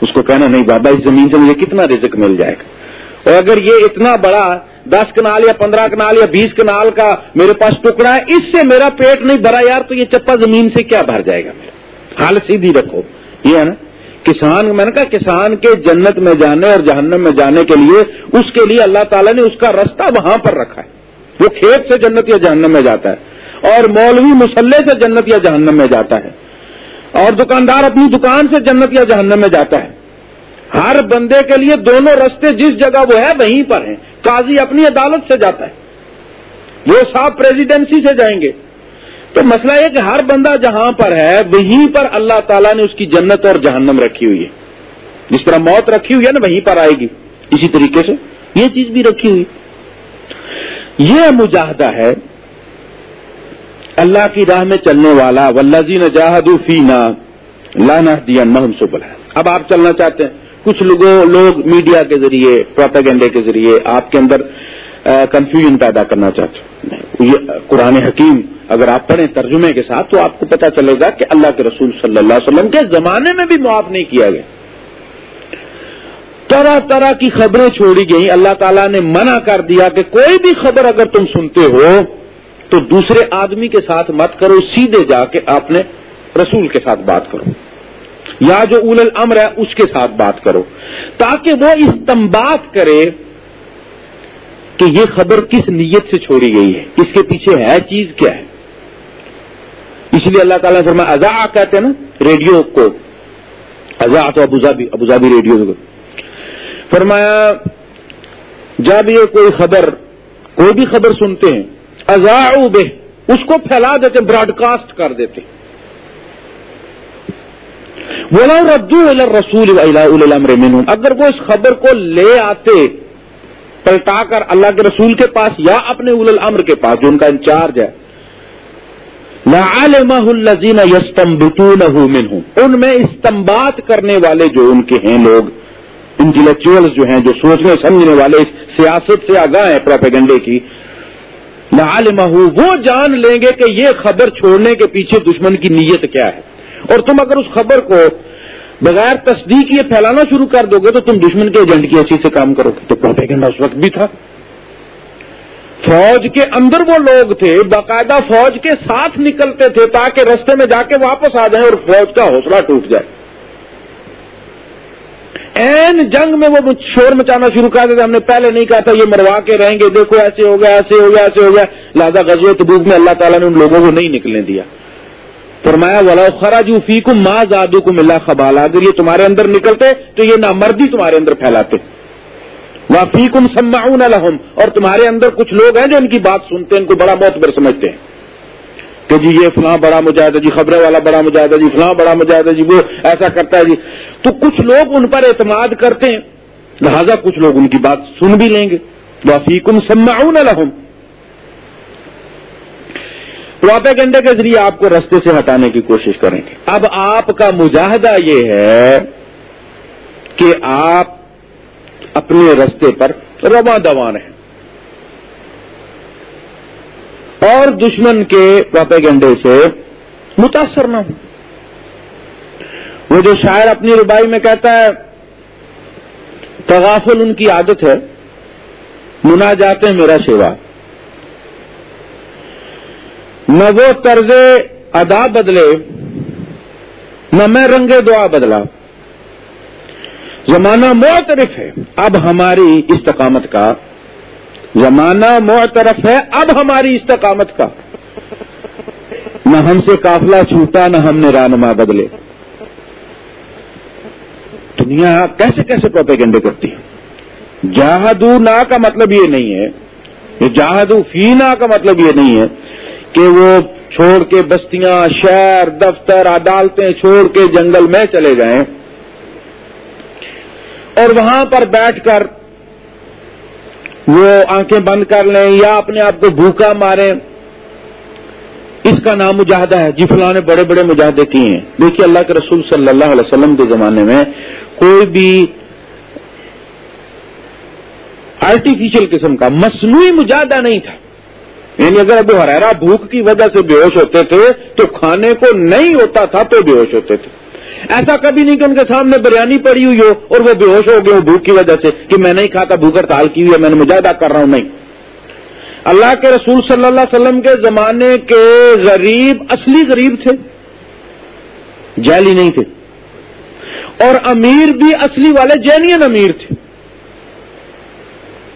اس کو کہنا نہیں، بابا، اس زمین سے مجھے کتنا رزق مل جائے گا؟ اور اگر یہ اتنا بڑا دس کنال یا پندرہ کنال یا بیس کنال کا میرے پاس ٹکڑا ہے، اس سے میرا پیٹ نہیں بھرا یار، تو یہ چپا زمین سے کیا بھر جائے گا؟ میرا حال سیدھی رکھو۔ یہ ہے نا، کسان، میں نے کہا کسان کے جنت میں جانے اور جہنم میں جانے کے لیے اس کے لیے اللہ تعالیٰ نے اس کا رستہ وہاں پر رکھا ہے۔ وہ کھیت سے جنت یا جہنم میں جاتا ہے اور مولوی مسلح سے جنت یا جہنم میں جاتا ہے اور دکاندار اپنی دکان سے جنت یا جہنم میں جاتا ہے۔ ہر بندے کے لیے دونوں رستے جس جگہ وہ ہے وہیں پر ہیں۔ قاضی اپنی عدالت سے جاتا ہے۔ وہ صاحب پریزیڈنسی سے جائیں گے۔ تو مسئلہ یہ کہ ہر بندہ جہاں پر ہے، وہیں پر اللہ تعالیٰ نے اس کی جنت اور جہنم رکھی ہوئی ہے۔ جس طرح موت رکھی ہوئی ہے نا، وہیں پر آئے گی۔ اسی طریقے سے یہ چیز بھی رکھی ہوئی۔ یہ مجاہدہ ہے اللہ کی راہ میں چلنے والا ولزین جاہد فینا لانا دیا نحم سبل ہے اب آپ چلنا چاہتے ہیں۔ کچھ لوگوں، لوگ میڈیا کے ذریعے، پروپیگنڈے کے ذریعے آپ کے اندر کنفیوژن پیدا کرنا چاہتے ہیں۔ یہ قرآن حکیم اگر آپ پڑھیں ترجمے کے ساتھ تو آپ کو پتا چلے گا کہ اللہ کے رسول صلی اللہ علیہ وسلم کے زمانے میں بھی معاف نہیں کیا گیا۔ طرح طرح کی خبریں چھوڑی گئیں۔ اللہ تعالیٰ نے منع کر دیا کہ کوئی بھی خبر اگر تم سنتے ہو تو دوسرے آدمی کے ساتھ مت کرو، سیدھے جا کے آپ نے رسول کے ساتھ بات کرو۔ یا جو اول الامر ہے، اس کے ساتھ بات کرو۔ تاکہ وہ استمباد کرے کہ یہ خبر کس نیت سے چھوڑی گئی ہے اس کے پیچھے ہے، چیز کیا ہے۔ اس لیے اللہ تعالیٰ نے فرمایا ازا کہتے ہیں نا، ریڈیو کو۔ ازا تو ابوظہبی ابوظہبی ریڈیو کو فرمایا، جب یہ کوئی خبر، کوئی بھی خبر سنتے ہیں بے اس کو پھیلا دیتے براڈ کاسٹ کر دیتے۔ بولا ردو رسول اگر وہ اس خبر کو لے آتے، پلٹا کر اللہ کے رسول کے پاس یا اپنے اول الامر کے پاس جو ان کا انچارج ہے۔ الزین یستم بتون ان میں استمبات کرنے والے جو ان کے ہیں لوگ انٹلیکچوئل جو ہیں، جو سوچنے سمجھنے والے سیاست سے آگاہ ہیں پروپیگنڈے کی۔ لعلمہ وہ جان لیں گے کہ یہ خبر چھوڑنے کے پیچھے دشمن کی نیت کیا ہے۔ اور تم اگر اس خبر کو بغیر تصدیق یہ پھیلانا شروع کر دو گے تو تم دشمن کے ایجنٹ کی اچھی سے کام کرو گے۔ تو پروپیگنڈا اس وقت بھی تھا۔ فوج کے اندر وہ لوگ تھے، باقاعدہ فوج کے ساتھ نکلتے تھے تاکہ رستے میں جا کے واپس آ جائیں اور فوج کا حوصلہ ٹوٹ جائے۔ این جنگ میں وہ شور مچانا شروع کر دیتے، ہم نے پہلے نہیں کہا تھا یہ مروا کے رہیں گے، دیکھو ایسے ہو گیا، ایسے ہو گیا، ایسے ہو گیا۔ لہٰذا غزو تبوک میں اللہ تعالیٰ نے ان لوگوں کو نہیں نکلنے دیا۔ فرمایا والا خراج فیکم ماں زادو کو ملا خبال اگر یہ تمہارے اندر نکلتے، تو یہ نامردی تمہارے اندر پھیلاتے. وہ فیکم سماؤن الحم اور تمہارے اندر کچھ لوگ ہیں جو ان کی بات سنتے ہیں، ان کو بڑا بہت سمجھتے ہیں. کہ جی یہ فلاں بڑا مجاہدہ جی خبریں والا بڑا مجاہدہ جی فلاں بڑا مجاہدہ جی وہ ایسا کرتا ہے جی. تو کچھ لوگ ان پر اعتماد کرتے ہیں، لہذا کچھ لوگ ان کی بات سن بھی لیں گے. وفیقم سماؤن الحم پروپیگنڈے کے ذریعے آپ کو رستے سے ہٹانے کی کوشش کریں گے۔ اب آپ کا مجاہدہ یہ ہے کہ آپ اپنے رستے پر رواں دوان ہیں۔ اور دشمن کے پروپیگنڈے سے متاثر نہ ہوں۔ وہ جو شاعر اپنی ربائی میں کہتا ہے، تغافل ان کی عادت ہے، منا جاتے میرا سیوا نہ وہ طرز ادا بدلے، نہ میں رنگ دعا بدلا۔ زمانہ معترف ہے، اب ہماری استقامت کا۔ زمانہ معترف ہے، اب ہماری استقامت کا۔ نہ ہم سے قافلہ چھوٹا، نہ ہم نے رانما بدلے۔ دنیا کیسے کیسے پروپیگنڈے کرتی ہے؟ جہادو نا کا مطلب یہ نہیں ہے۔ جہادو فینا کا مطلب یہ نہیں ہے۔ کہ وہ چھوڑ کے بستیاں، شہر، دفتر، عدالتیں چھوڑ کے جنگل میں چلے جائیں۔ اور وہاں پر بیٹھ کر وہ آنکھیں بند کر لیں یا اپنے آپ کو بھوکا ماریں۔ اس کا نام مجاہدہ ہے۔ جی فلاں نے بڑے بڑے مجاہدے کیے ہیں۔ دیکھیے اللہ کے رسول صلی اللہ علیہ وسلم کے زمانے میں کوئی بھی آرٹیفیشل قسم کا مصنوعی مجاہدہ نہیں تھا۔ یعنی اگر ابو ہرارا بھوک کی وجہ سے بے ہوش ہوتے تھے تو کھانے کو نہیں ہوتا تھا تو بے ہوش ہوتے تھے۔ ایسا کبھی نہیں کہ ان کے سامنے بریانی پڑی ہوئی ہو اور وہ بے ہوش ہو گئے ہو بھوک کی وجہ سے کہ میں نہیں کھاتا بھوکر تال کی ہوئی ہے، میں نے مجاہدہ کر رہا ہوں، نہیں۔ اللہ کے رسول صلی اللہ علیہ وسلم کے زمانے کے غریب، اصلی غریب تھے۔ جیلی نہیں تھے۔ اور امیر بھی اصلی والے جینین امیر تھے۔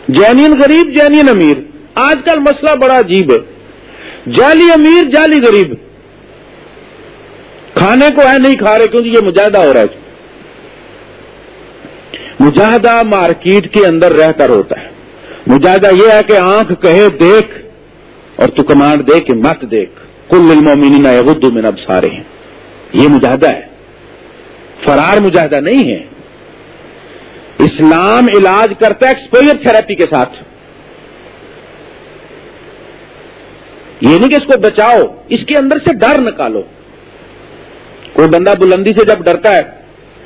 جینین غریب، جینین امیر۔ آج کل مسئلہ بڑا عجیب ہے۔ جعلی امیر، جعلی غریب۔ کھانے کو ہے نہیں کھا رہے کیونکہ یہ مجاہدہ ہو رہا ہے۔ مجاہدہ مارکیٹ کے اندر رہ کر ہوتا ہے۔ مجاہدہ یہ ہے کہ آنکھ کہے دیکھ اور تو کمانڈ دے کہ مت دیکھ۔ کل المومنین یغدو من اب سارے ہیں یہ مجاہدہ ہے۔ فرار مجاہدہ نہیں ہے۔ اسلام علاج کرتا ہے ایکسپوئر تھراپی کے ساتھ۔ یہ نہیں کہ اس کو بچاؤ، اس کے اندر سے ڈر نکالو۔ کوئی بندہ بلندی سے جب ڈرتا ہے،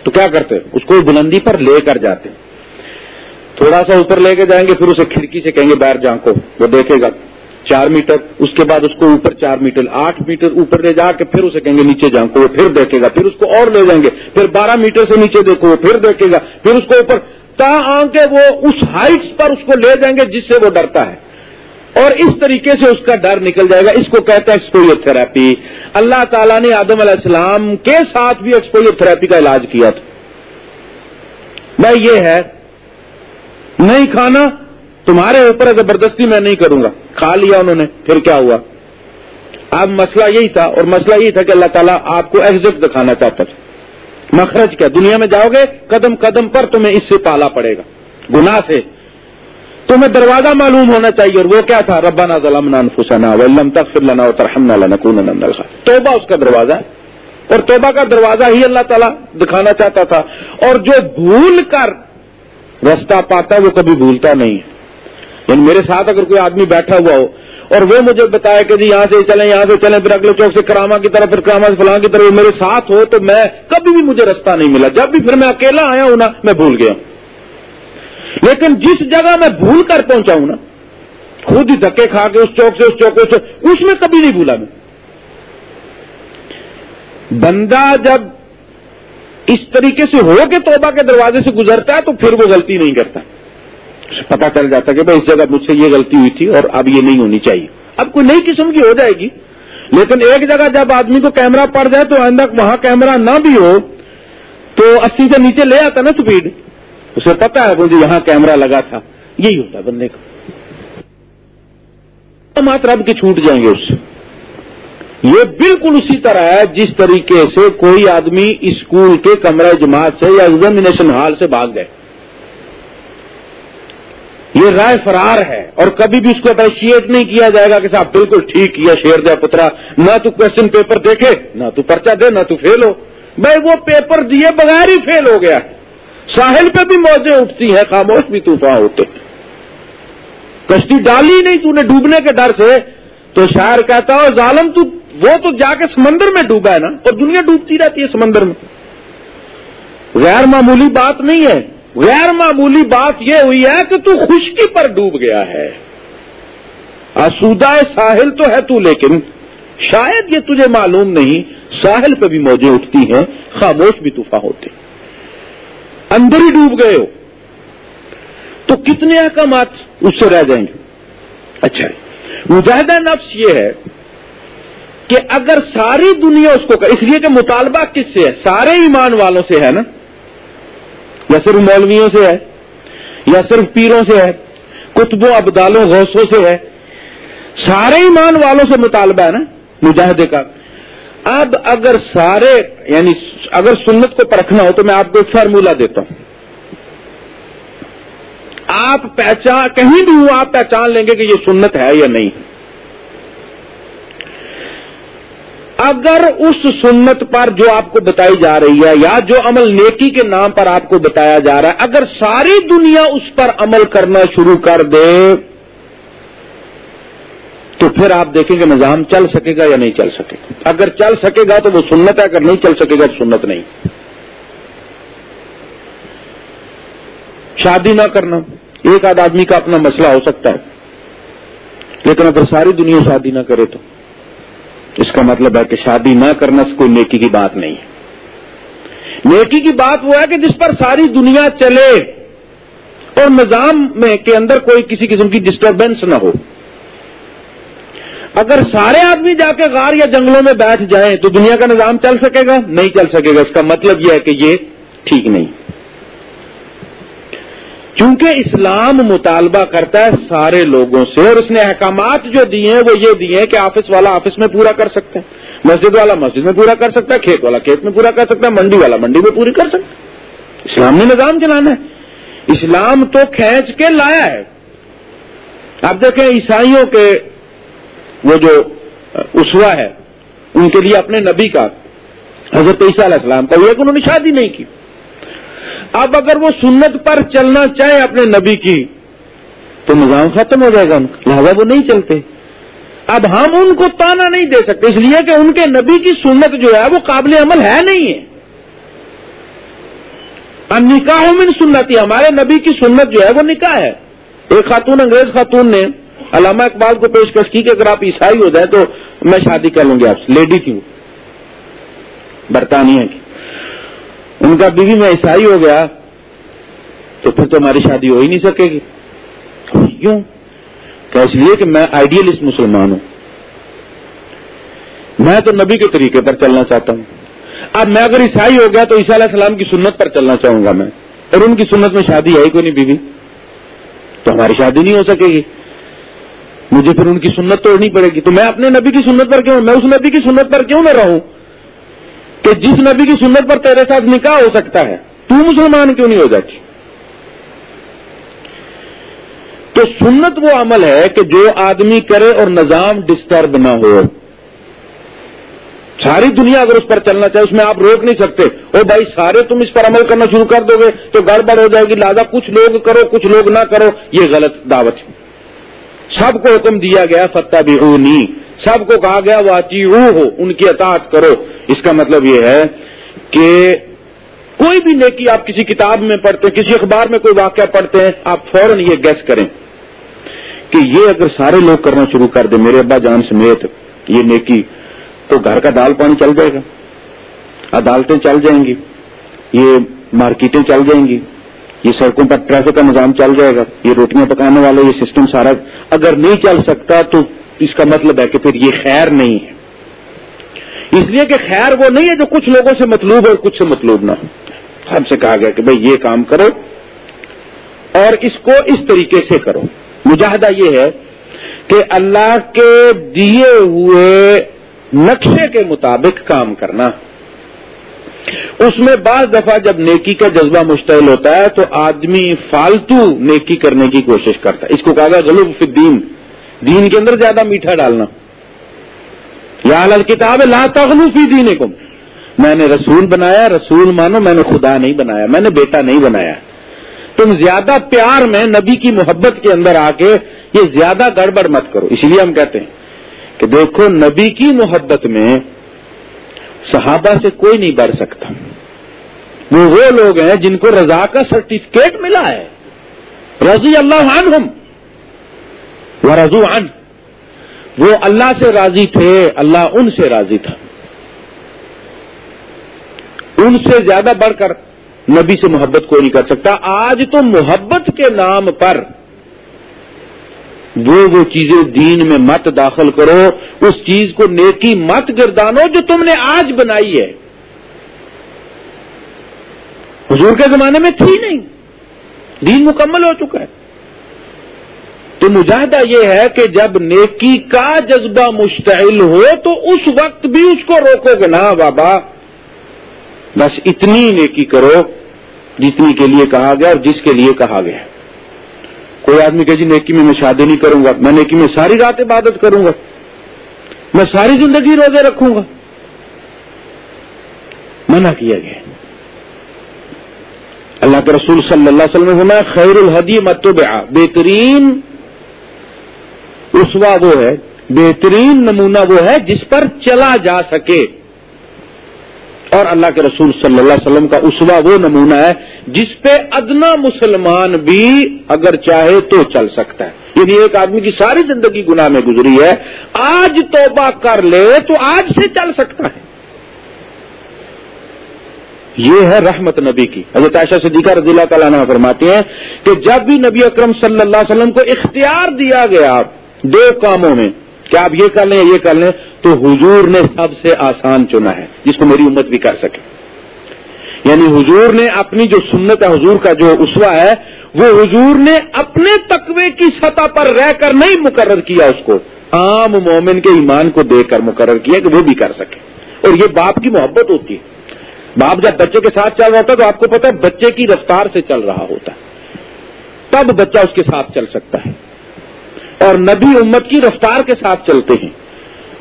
تو کیا کرتے؟ اس کو بلندی پر لے کر جاتے۔ تھوڑا سا اوپر لے کے جائیں گے، پھر اسے کھڑکی سے کہیں گے باہر جان کو، وہ دیکھے گا۔ چار میٹر، اس کے بعد اس کو اوپر چار میٹر، آٹھ میٹر اوپر لے جا کے پھر اسے کہیں گے نیچے جان کو، وہ پھر دیکھے گا۔ پھر اس کو اور لے جائیں گے۔ پھر بارہ میٹر سے نیچے دیکھو، وہ پھر دیکھے گا۔ پھر اس کو اوپر، تا آ کے وہ اس ہائٹس پر اس کو لے جائیں گے جس سے وہ ڈرتا ہے۔ اور اس طریقے سے اس کا ڈر نکل جائے گا۔ اس کو کہتا ہے ایکسپوئر تھراپی اللہ تعالیٰ نے آدم علیہ السلام کے ساتھ بھی ایکسپوئر تھراپی کا علاج کیا تھا۔ میں یہ ہے، نہیں کھانا تمہارے اوپر زبردستی میں نہیں کروں گا۔ کھا لیا انہوں نے، پھر کیا ہوا؟ اب مسئلہ یہی تھا، اور مسئلہ یہی تھا کہ اللہ تعالیٰ آپ کو ایگزٹ دکھانا چاہتا تھا۔ مخرج کیا؟ دنیا میں جاؤ گے، قدم قدم پر تمہیں اس سے پالا پڑے گا۔ گناہ سے تمہیں دروازہ معلوم ہونا چاہیے اور وہ کیا تھا؟ ربنا ظلمنا انفسنا ولم تغفر لنا وترحمنا لنكونن من الخاسرين توبہ اس کا دروازہ ہے۔ اور توبہ کا دروازہ ہی اللہ تعالیٰ دکھانا چاہتا تھا۔ اور جو بھول کر رستہ پاتا ہے، وہ کبھی بھولتا نہیں ہے۔ یعنی میرے ساتھ اگر کوئی آدمی بیٹھا ہوا ہو اور وہ مجھے بتایا کہ جی یہاں سے چلیں، یہاں سے چلیں، پھر اگلے چوک سے کراما کی طرف، پھر کراما سے فلاں کی طرف میرے ساتھ ہو تو میں کبھی بھی مجھے رستہ نہیں ملا۔ جب بھی پھر میں اکیلا آیا ہوں نا، میں بھول گیا ہوں۔ لیکن جس جگہ میں بھول کر پہنچا ہوں نا، خود ہی دھکے کھا کے اس چوک سے، اس چوک سے، اس میں کبھی نہیں بھولا میں۔ بندہ جب اس طریقے سے ہو کے توبہ کے دروازے سے گزرتا ہے تو پھر وہ غلطی نہیں کرتا۔ پتا چل جاتا کہ بھائی اس جگہ مجھ سے یہ غلطی ہوئی تھی اور اب یہ نہیں ہونی چاہیے۔ اب کوئی نئی قسم کی ہو جائے گی۔ لیکن ایک جگہ جب آدمی کو کیمرہ پڑ جائے تو آئندہ وہاں کیمرہ نہ بھی ہو تو اسی سے نیچے لے آتا نا سپیڈ۔ اسے پتا ہے مجھے یہاں کیمرہ لگا تھا۔ یہی ہوتا ہے بندے کا۔ مات رب کے چھوٹ جائیں گے اس سے۔ یہ بالکل اسی طرح ہے جس طریقے سے کوئی آدمی اسکول کے کمرہ جماعت سے یا ایگزامینیشن ہال سے بھاگ گئے۔ یہ رائے فرار ہے اور کبھی بھی اس کو اپریشیٹ نہیں کیا جائے گا کہ صاحب بالکل ٹھیک کیا شیر دیا پترا، نہ تو کوشچن پیپر دیکھے، نہ تو پرچہ دے، نہ تو فیل ہو۔ بھائی وہ پیپر دیے بغیر ہی فیل ہو گیا۔ ہے ساحل پہ بھی موجیں اٹھتی ہیں، خاموش بھی طوفان ہوتے ہیں۔ کشتی ڈالی نہیں تو نے ڈوبنے کے ڈر سے۔ تو شاعر کہتا ہو ظالم تو وہ تو جا کے سمندر میں ڈوبا ہے نا، اور دنیا ڈوبتی رہتی ہے سمندر میں۔ غیر معمولی بات نہیں ہے۔ غیر معمولی بات یہ ہوئی ہے کہ تو خشکی پر ڈوب گیا ہے۔ آسودہ ساحل تو ہے تو، لیکن شاید یہ تجھے معلوم نہیں، ساحل پہ بھی موجیں اٹھتی ہیں، خاموش بھی طوفان ہوتے اندر ہی ڈوب گئے ہو۔ تو کتنے احکامات اس سے رہ جائیں گے؟ اچھا مجاہدہ نفس یہ ہے کہ اگر ساری دنیا اس کو اس لیے کہ مطالبہ کس سے ہے؟ سارے ایمان والوں سے ہے نا؟ یا صرف مولویوں سے ہے؟ یا صرف پیروں سے ہے؟ کتبوں ابدالوں غوثوں سے ہے؟ سارے ایمان والوں سے مطالبہ ہے نا؟ مجاہدے کا۔ اب اگر سارے یعنی اگر سنت کو پرکھنا ہو تو میں آپ کو ایک فارمولہ دیتا ہوں۔ آپ پہچان کہیں بھی ہوں آپ پہچان لیں گے کہ یہ سنت ہے یا نہیں۔ اگر اس سنت پر جو آپ کو بتائی جا رہی ہے یا جو عمل نیکی کے نام پر آپ کو بتایا جا رہا ہے، اگر ساری دنیا اس پر عمل کرنا شروع کر دے تو پھر آپ دیکھیں گے نظام چل سکے گا یا نہیں چل سکے گا۔ اگر چل سکے گا تو وہ سنت ہے، اگر نہیں چل سکے گا تو سنت نہیں۔ شادی نہ کرنا، ایک آدھ آدمی کا اپنا مسئلہ ہو سکتا ہے۔ لیکن اگر ساری دنیا شادی نہ کرے تو۔ اس کا مطلب ہے کہ شادی نہ کرنا کوئی نیکی کی بات نہیں ہے۔ نیکی کی بات وہ ہے کہ جس پر ساری دنیا چلے اور نظام میں کے اندر کوئی کسی قسم کی ڈسٹربینس نہ ہو۔ اگر سارے آدمی جا کے غار یا جنگلوں میں بیٹھ جائیں تو دنیا کا نظام چل سکے گا؟ نہیں چل سکے گا۔ اس کا مطلب یہ ہے کہ یہ ٹھیک نہیں۔ کیونکہ اسلام مطالبہ کرتا ہے سارے لوگوں سے اور اس نے احکامات جو دیے ہیں وہ یہ دیے ہیں کہ آفس والا آفس میں پورا کر سکتا ہے۔ مسجد والا مسجد میں پورا کر سکتا ہے، کھیت والا کھیت میں پورا کر سکتا ہے، منڈی والا منڈی میں پوری کر سکتا ہے۔ اسلام نے نظام چلانا ہے۔ اسلام تو کھینچ کے لایا ہے۔ آپ دیکھیں عیسائیوں کے وہ جو اسوا ہے، ان کے لیے اپنے نبی کا، حضرت عیسیٰ علیہ السلام کا، وہ ایک انہوں نے شادی نہیں کی۔ اب اگر وہ سنت پر چلنا چاہے اپنے نبی کی، تو نظام ختم ہو جائے گا۔ ان کا لہٰذا وہ نہیں چلتے۔ اب ہم ان کو تانا نہیں دے سکتے، اس لیے کہ ان کے نبی کی سنت جو ہے، وہ قابل عمل ہے نہیں ہے۔ نکاح من سنتی، ہمارے نبی کی سنت جو ہے، وہ نکاح ہے۔ ایک خاتون، انگریز خاتون نے علامہ اقبال کو پیشکش کی کہ اگر آپ عیسائی ہو جائیں تو میں شادی کر لوں گی آپ سے، لیڈی تھی برطانیہ کی۔ ان کا بیوی میں عیسائی ہو گیا، تو پھر تو ہماری شادی ہو ہی نہیں سکے گی۔ کیوں؟ کہ اس لیے کہ میں آئیڈیلسٹ مسلمان ہوں۔ میں تو نبی کے طریقے پر چلنا چاہتا ہوں۔ اب میں اگر عیسائی ہو گیا تو عیسیٰ علیہ السلام کی سنت پر چلنا چاہوں گا میں۔ اور ان کی سنت میں شادی ہے کوئی نہیں بیوی۔ تو ہماری شادی نہیں ہو سکے گی۔ مجھے پھر ان کی سنت توڑنی پڑے گی تو میں اپنے نبی کی سنت پر کیوں میں اس نبی کی سنت پر کیوں نہ رہوں کہ جس نبی کی سنت پر تیرے ساتھ نکاح ہو سکتا ہے، تو مسلمان کیوں نہیں ہو جاتی؟ تو سنت وہ عمل ہے کہ جو آدمی کرے اور نظام ڈسٹرب نہ ہو۔ ساری دنیا اگر اس پر چلنا چاہے، اس میں آپ روک نہیں سکتے۔ او بھائی، سارے تم اس پر عمل کرنا شروع کر دو گے تو گڑبڑ ہو جائے گی، لہٰذا کچھ لوگ کرو، کچھ لوگ نہ کرو، یہ غلط دعوت ہے۔ سب کو حکم دیا گیا فتح بھی سب کو کہا گیا وہ ہو ان کی اطاعت کرو۔ اس کا مطلب یہ ہے کہ کوئی بھی نیکی آپ کسی کتاب میں پڑھتے ہیں، کسی اخبار میں کوئی واقعہ پڑھتے ہیں، آپ فوراً یہ گیس کریں کہ یہ اگر سارے لوگ کرنا شروع کر دیں، میرے ابا جان سمیت یہ نیکی تو گھر کا دال پانی چل جائے گا۔ عدالتیں چل جائیں گی، یہ مارکیٹیں چل جائیں گی۔ یہ سڑکوں پر ٹریفک کا نظام چل جائے گا، یہ روٹیاں پکانے والے، یہ سسٹم سارا اگر نہیں چل سکتا تو اس کا مطلب ہے کہ پھر یہ خیر نہیں ہے۔ اس لیے کہ خیر وہ نہیں ہے جو کچھ لوگوں سے مطلوب ہے اور کچھ سے مطلوب نہ ہو۔ ہم سے کہا گیا کہ بھائی یہ کام کرو اور اس کو اس طریقے سے کرو۔ مجاہدہ یہ ہے کہ اللہ کے دیے ہوئے نقشے کے مطابق کام کرنا۔ اس میں بعض دفعہ جب نیکی کا جذبہ مشتعل ہوتا ہے تو آدمی فالتو نیکی کرنے کی کوشش کرتا ہے۔ اس کو کہا گیا غلوب فی الدین۔ دین کے اندر زیادہ میٹھا ڈالنا۔ یا حال کتاب لا تغلو فی دین میں نے رسول بنایا، رسول مانو، میں نے خدا نہیں بنایا، میں نے بیٹا نہیں بنایا۔ تم زیادہ پیار میں نبی کی محبت کے اندر آ کے یہ زیادہ گڑبڑ مت کرو۔ اسی لیے ہم کہتے ہیں کہ دیکھو، نبی کی محبت میں صحابہ سے کوئی نہیں بڑھ سکتا۔ وہ وہ لوگ ہیں جن کو رضا کا سرٹیفکیٹ ملا ہے۔ رضی اللہ عنہم۔ وہ رضو عن۔ وہ اللہ سے راضی تھے، اللہ ان سے راضی تھا۔ ان سے زیادہ بڑھ کر نبی سے محبت کوئی نہیں کر سکتا۔ آج تو محبت کے نام پر وہ وہ چیزیں دین میں مت داخل کرو، اس چیز کو نیکی مت گردانو جو تم نے آج بنائی ہے۔ حضور کے زمانے میں تھی نہیں۔ دین مکمل ہو چکا ہے۔ تو مجاہدہ یہ ہے کہ جب نیکی کا جذبہ مشتعل ہو تو اس وقت بھی اس کو روکو گے۔ نا بابا، بس اتنی نیکی کرو جتنی کے لیے کہا گیا اور جس کے لیے کہا گیا۔ کوئی آدمی کہ جی نیکی میں میں شادی نہیں کروں گا، میں نیکی میں ساری رات عبادت کروں گا۔ میں ساری زندگی روزے رکھوں گا۔ منع کیا گیا۔ اللہ کے رسول صلی اللہ علیہ وسلم نے خیر الحدی متبع بہترین اسوا وہ ہے، بہترین نمونہ وہ ہے جس پر چلا جا سکے۔ اور اللہ کے رسول صلی اللہ علیہ وسلم کا اسوا وہ نمونہ ہے جس پہ ادنا مسلمان بھی اگر چاہے تو چل سکتا ہے۔ یعنی ایک آدمی کی ساری زندگی گناہ میں گزری ہے، آج توبہ کر لے تو آج سے چل سکتا ہے۔ یہ ہے رحمت نبی کی۔ حضرت عائشہ صدیقہ رضی اللہ تعالیٰ عنہ فرماتے ہیں کہ جب بھی نبی اکرم صلی اللہ علیہ وسلم کو اختیار دیا گیا دو کاموں میں کہ آپ یہ کر لیں یہ کر لیں، تو حضور نے سب سے آسان چنا ہے، جس کو میری امت بھی کر سکے۔ یعنی حضور نے اپنی جو سنت ہے، حضور کا جو اسوا ہے، وہ حضور نے اپنے تقوی کی سطح پر رہ کر نہیں مقرر کیا اس کو۔ عام مومن کے ایمان کو دیکھ کر مقرر کیا کہ وہ بھی کر سکے۔ اور یہ باپ کی محبت ہوتی ہے۔ باپ جب بچے کے ساتھ چل رہا ہوتا ہے تو آپ کو پتا ہے، بچے کی رفتار سے چل رہا ہوتا ہے۔ تب بچہ اس کے ساتھ چل سکتا ہے۔ اور نبی امت کی رفتار کے ساتھ چلتے ہیں۔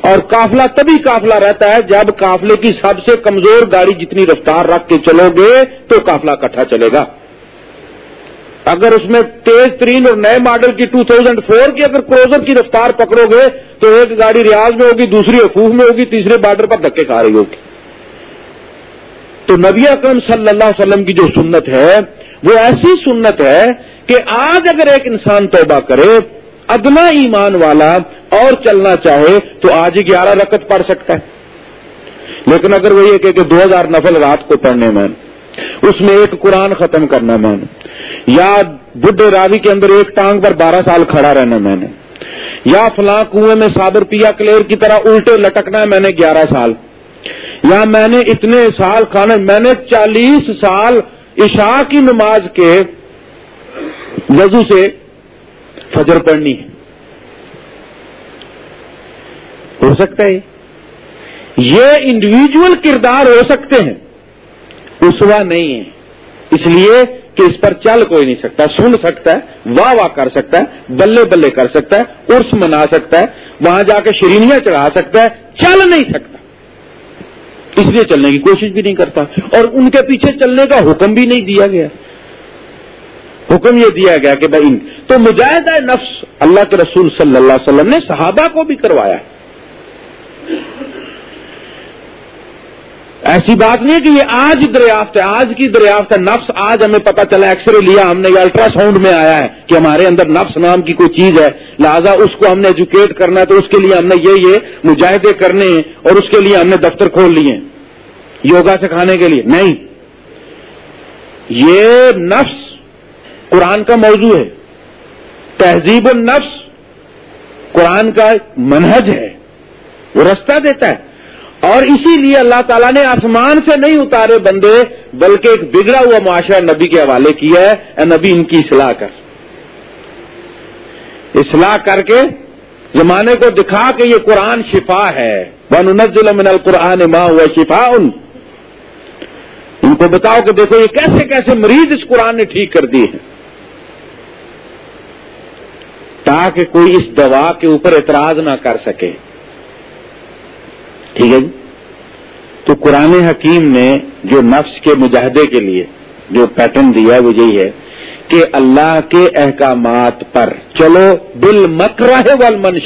اور قافلہ تبھی قافلہ رہتا ہے جب قافلے کی سب سے کمزور گاڑی جتنی رفتار رکھ کے چلو گے تو قافلہ کٹھا چلے گا۔ اگر اس میں تیز ترین اور نئے ماڈل کی 2004 کی اگر کروزر کی رفتار پکڑو گے تو ایک گاڑی ریاض میں ہوگی، دوسری حقوق میں ہوگی، تیسرے بارڈر پر دھکے کھا رہی ہوگی۔ تو نبی اکرم صلی اللہ علیہ وسلم کی جو سنت ہے، وہ ایسی سنت ہے کہ آج اگر ایک انسان توبہ کرے ادنا ایمان والا اور چلنا چاہے تو آج ہی گیارہ رکت پڑھ سکتا ہے۔ لیکن اگر وہ یہ کہ دو ہزار نفل رات کو پڑھنے میں، اس میں ایک قرآن ختم کرنا میں نے، یا بڈھے راوی کے اندر ایک ٹانگ پر بارہ سال کھڑا رہنا میں نے، یا فلاں کنویں میں صابر پیا کلیر کی طرح الٹے لٹکنا ہے میں نے گیارہ سال، یا میں نے اتنے سال کھانا میں نے چالیس سال عشاء کی نماز کے وضو سے فجر پڑھنی ہے۔ ہو سکتا ہے۔ یہ انڈیویجل کردار ہو سکتے ہیں۔ اسوا نہیں ہے۔ اس لیے کہ اس پر چل کوئی نہیں سکتا۔ سن سکتا ہے، واہ واہ کر سکتا ہے، بلے بلے کر سکتا ہے، عرس منا سکتا ہے۔ وہاں جا کے شرینیاں چڑھا سکتا ہے۔ چل نہیں سکتا۔ اس لیے چلنے کی کوشش بھی نہیں کرتا۔ اور ان کے پیچھے چلنے کا حکم بھی نہیں دیا گیا۔ حکم یہ دیا گیا کہ بھائی، تو مجاہدہ نفس اللہ کے رسول صلی اللہ علیہ وسلم نے صحابہ کو بھی کروایا ایسی بات نہیں کہ یہ آج دریافت ہے، آج کی دریافت ہے، نفس آج ہمیں پتا چلا ایکس رے لیا، ہم نے یہ الٹرا ساؤنڈ میں آیا ہے کہ ہمارے اندر نفس نام کی کوئی چیز ہے، لہذا اس کو ہم نے ایجوکیٹ کرنا ہے، تو اس کے لیے ہم نے یہ یہ مجاہدے کرنے ہیں اور اس کے لیے ہم نے دفتر کھول لیے یوگا سکھانے کے لیے۔ نہیں۔ یہ نفس قرآن کا موضوع ہے۔ تہذیب النفس قرآن کا منہج ہے۔ وہ رستہ دیتا ہے۔ اور اسی لیے اللہ تعالیٰ نے آسمان سے نہیں اتارے بندے، بلکہ ایک بگڑا ہوا معاشرہ نبی کے حوالے کیا ہے۔ اے نبی، ان کی اصلاح کر۔ اصلاح کر کے زمانے کو دکھا کہ یہ قرآن شفا ہے۔ بن نزل من القرآن ماں ہوا شفا ان ان کو بتاؤ کہ دیکھو یہ کیسے کیسے مریض اس قرآن نے ٹھیک کر دیے ہیں تاکہ کوئی اس دوا کے اوپر اعتراض نہ کر سکے۔ ٹھیک ہے جی؟ تو قرآن حکیم نے جو نفس کے مجاہدے کے لیے جو پیٹرن دیا ہے، وہ یہی ہے کہ اللہ کے احکامات پر چلو دل مکرہ وال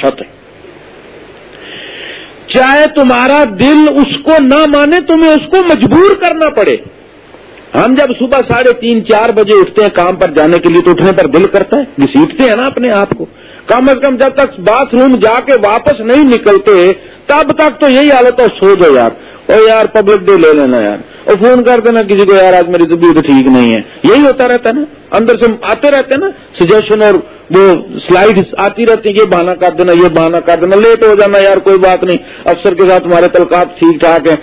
چاہے تمہارا دل اس کو نہ مانے، تمہیں اس کو مجبور کرنا پڑے۔ ہم جب صبح ساڑھے تین، چار بجے اٹھتے ہیں کام پر جانے کے لیے تو اٹھنے پر دل کرتا ہے، گھسیٹتے ہیں نا اپنے آپ کو۔ کم از کم جب تک باتھ روم جا کے واپس نہیں نکلتے، تب تک تو یہی حالت ہے، سو جاؤ یار۔ اور یار پبلک ڈے لے لینا یار۔ اور فون کر دینا کسی کو، یار، آج میری طبیعت ٹھیک نہیں ہے۔ یہی ہوتا رہتا ہے نا۔ اندر سے آتے رہتے ہیں نا سجیشن اور وہ سلائڈ آتی رہتی ہیں، یہ بہانا کر دینا، یہ بہانا کر دینا لیٹ ہو جانا یار، کوئی بات نہیں۔ افسر کے ساتھ ہمارے تلقات ٹھیک ٹھاک ہیں۔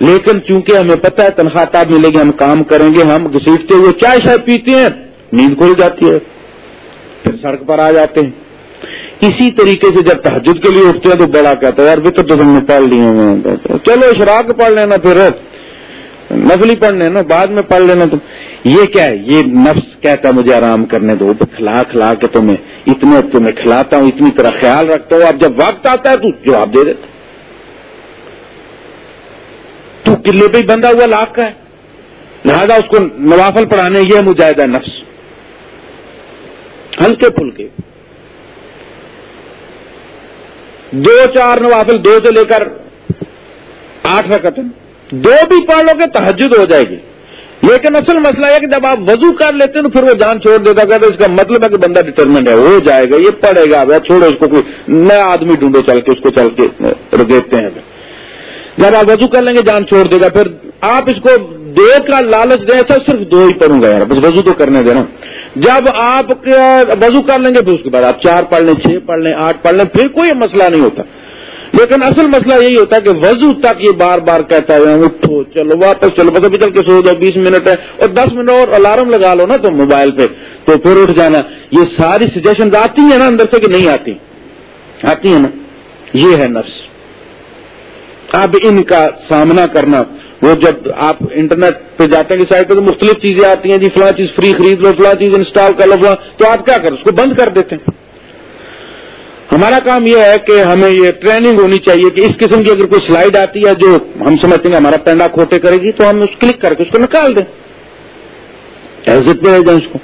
لیکن چونکہ ہمیں پتہ ہے تنخواہ تاب ملے گی، ہم کام کریں گے، ہم گھسیٹتے ہوئے چائے شائے پیتے ہیں، نیند کھل جاتی ہے، پھر سڑک پر آ جاتے ہیں۔ اسی طریقے سے جب تحجد کے لیے اٹھتے ہیں تو بڑا کہتا ہے، یار بھی تو تم نے پڑھ لیے ہوئے چلو اشراق پڑھ لینا پھر نفلی پڑھ لینا، بعد میں پڑھ لینا تم یہ کیا ہے؟ یہ نفس کہتا ہے، مجھے آرام کرنے دو۔ کھلا کھلا کے تمہیں اتنے تمہیں کھلاتا ہوں، اتنی طرح خیال رکھتا ہوں۔ اب جب وقت آتا ہے تو جواب دے دیتا تو قلعے پہ ہی بندہ ہوا لاکھ کا ہے۔ لہذا اس کو نوافل پڑھانے یہ مجاہدہ نفس۔ ہلکے پھلکے دو چار نوافل دو سے لے کر آٹھ رکعت دو بھی پڑھ لو گے تحجد ہو جائے گی۔ لیکن اصل مسئلہ ہے کہ جب آپ وضو کر لیتے ہیں تو پھر وہ جان چھوڑ دیتا کہتے اس کا مطلب ہے کہ بندہ ڈٹرمنٹ ہے، ہو جائے گا، یہ پڑے گا چھوڑو اس کو کوئی نیا آدمی ڈھونڈو چل کے، اس کو چل کے رگیتے ہیں۔ جب آپ وضو کر لیں گے، جان چھوڑ دے گا۔ پھر آپ اس کو دو کا لالچ دیں اچھا صرف دو ہی پڑھوں گا یار۔ بس وضو تو کرنے دینا جب آپ وضو کر لیں گے، پھر اس کے بعد آپ چار پڑھ لیں، چھ پڑھ لیں، آٹھ پڑھ لیں، پھر کوئی مسئلہ نہیں ہوتا۔ لیکن اصل مسئلہ یہی ہوتا ہے کہ وضو تک یہ بار بار کہتا ہے اٹھو، چلو، واپس چلو، بس ابھی چل کے سو جاؤ بیس منٹ ہے اور دس منٹ اور الارم لگا لو نا تو موبائل پہ۔ تو پھر اٹھ جانا۔ یہ ساری سجیشن آتی ہیں نا اندر سے کہ نہیں آتی؟ آتی ہیں نا۔ یہ ہے نفس۔ اب ان کا سامنا کرنا، وہ جب آپ انٹرنیٹ پہ جاتے ہیں سائٹ پہ تو مختلف چیزیں آتی ہیں جی فلاں چیز فری خرید لو، فلاں چیز انسٹال کر لو، فلاں، تو آپ کیا کریں؟ اس کو بند کر دیتے ہیں۔ ہمارا کام یہ ہے کہ ہمیں یہ ٹریننگ ہونی چاہیے کہ اس قسم کی اگر کوئی سلائڈ آتی ہے جو ہم سمجھتے ہیں ہمارا پینڈا کھوٹے کرے گی، تو ہم اس کلک کر کے اس کو نکال دیں۔ ایزت پہ جائیں اس کو۔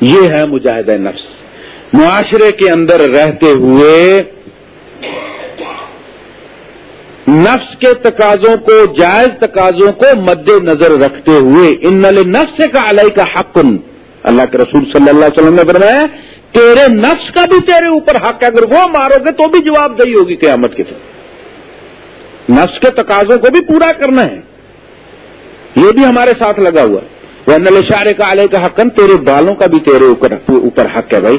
یہ ہے مجاہدہ نفس۔ معاشرے کے اندر رہتے ہوئے نفس کے تقاضوں کو، جائز تقاضوں کو مد نظر رکھتے ہوئے، ان نل نفس کا علیہ کا حق اللہ کے رسول صلی اللہ علیہ وسلم نے فرمایا، تیرے نفس کا بھی تیرے اوپر حق ہے، اگر وہ مارو گے تو بھی جواب دہی ہوگی قیامت کی طرف نفس کے تقاضوں کو بھی پورا کرنا ہے۔ یہ بھی ہمارے ساتھ لگا ہوا وہ نل اشارے کا علیہ کا حقن تیرے بالوں کا بھی تیرے اوپر حق ہے بھائی۔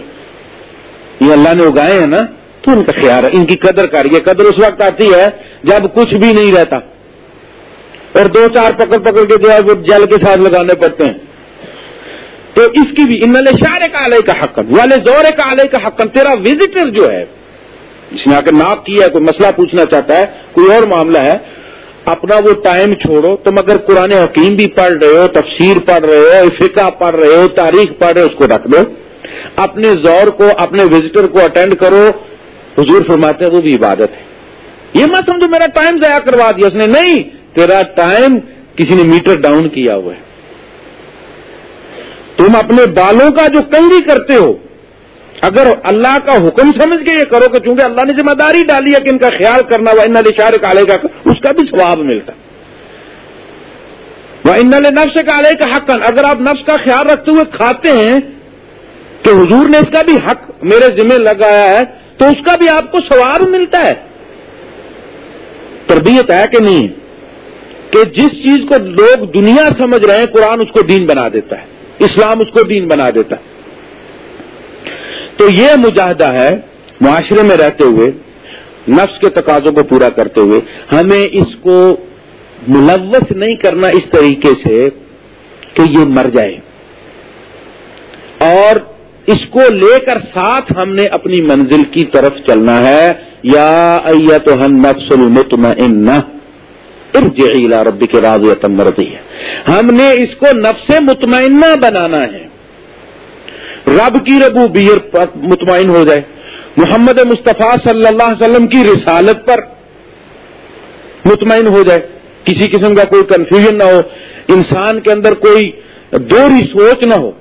یہ اللہ نے اگائے ہیں نا؟ تو ان کا خیال ان کی قدر کریے قدر اس وقت آتی ہے جب کچھ بھی نہیں رہتا۔ اور دو چار پکڑ پکڑ کے جو ہے وہ جل کے ساتھ لگانے پڑتے ہیں۔ تو اس کی بھی ان شارے کا علیہ کا حقن والے زور کا علیہ کا حقن تیرا وزٹر جو ہے۔ جس نے آ کے ناپ کیا ہے، کوئی مسئلہ پوچھنا چاہتا ہے، کوئی اور معاملہ ہے۔ اپنا وہ ٹائم چھوڑو۔ تم اگر قرآن حکیم بھی پڑھ رہے ہو، تفسیر پڑھ رہے ہو، فقہ پڑھ رہے ہو، تاریخ پڑھ رہے ہو، اس کو رکھ دو۔ اپنے زور کو، اپنے وزٹر کو اٹینڈ کرو۔ حضور فرماتے ہیں، وہ بھی عبادت ہے۔ یہ مت سمجھو، میرا ٹائم ضائع کروا دیا اس نے۔ نہیں، تیرا ٹائم کسی نے میٹر ڈاؤن کیا ہوا ہے۔ تم اپنے بالوں کا جو کنگی کرتے ہو، اگر اللہ کا حکم سمجھ کے یہ کرو کہ چونکہ اللہ نے ذمہ داری ڈالی ہے کہ ان کا خیال کرنا وہ ان اشار کالے کا اس کا بھی ثواب ملتا۔ وہ ان نفس کالے کا حق، اگر آپ نفس کا خیال رکھتے ہوئے کھاتے ہیں کہ حضور نے اس کا بھی حق میرے ذمہ لگایا ہے۔ تو اس کا بھی آپ کو ثواب ملتا ہے۔ تربیت ہے کہ نہیں؟ کہ جس چیز کو لوگ دنیا سمجھ رہے ہیں، قرآن اس کو دین بنا دیتا ہے، اسلام اس کو دین بنا دیتا ہے۔ تو یہ مجاہدہ ہے معاشرے میں رہتے ہوئے، نفس کے تقاضوں کو پورا کرتے ہوئے، ہمیں اس کو ملوث نہیں کرنا اس طریقے سے کہ یہ مر جائے۔ اور اس کو لے کر ساتھ ہم نے اپنی منزل کی طرف چلنا ہے۔ یا تو ہم نفس المطمئنہ، ارجعی ربی کے راز مرضی ہے ہم نے اس کو نفس مطمئنہ بنانا ہے۔ رب کی ربو بیر مطمئن ہو جائے۔ محمد مصطفیٰ صلی اللہ علیہ وسلم کی رسالت پر مطمئن ہو جائے۔ کسی قسم کا کوئی کنفیوژن نہ ہو۔ انسان کے اندر کوئی دوری سوچ نہ ہو۔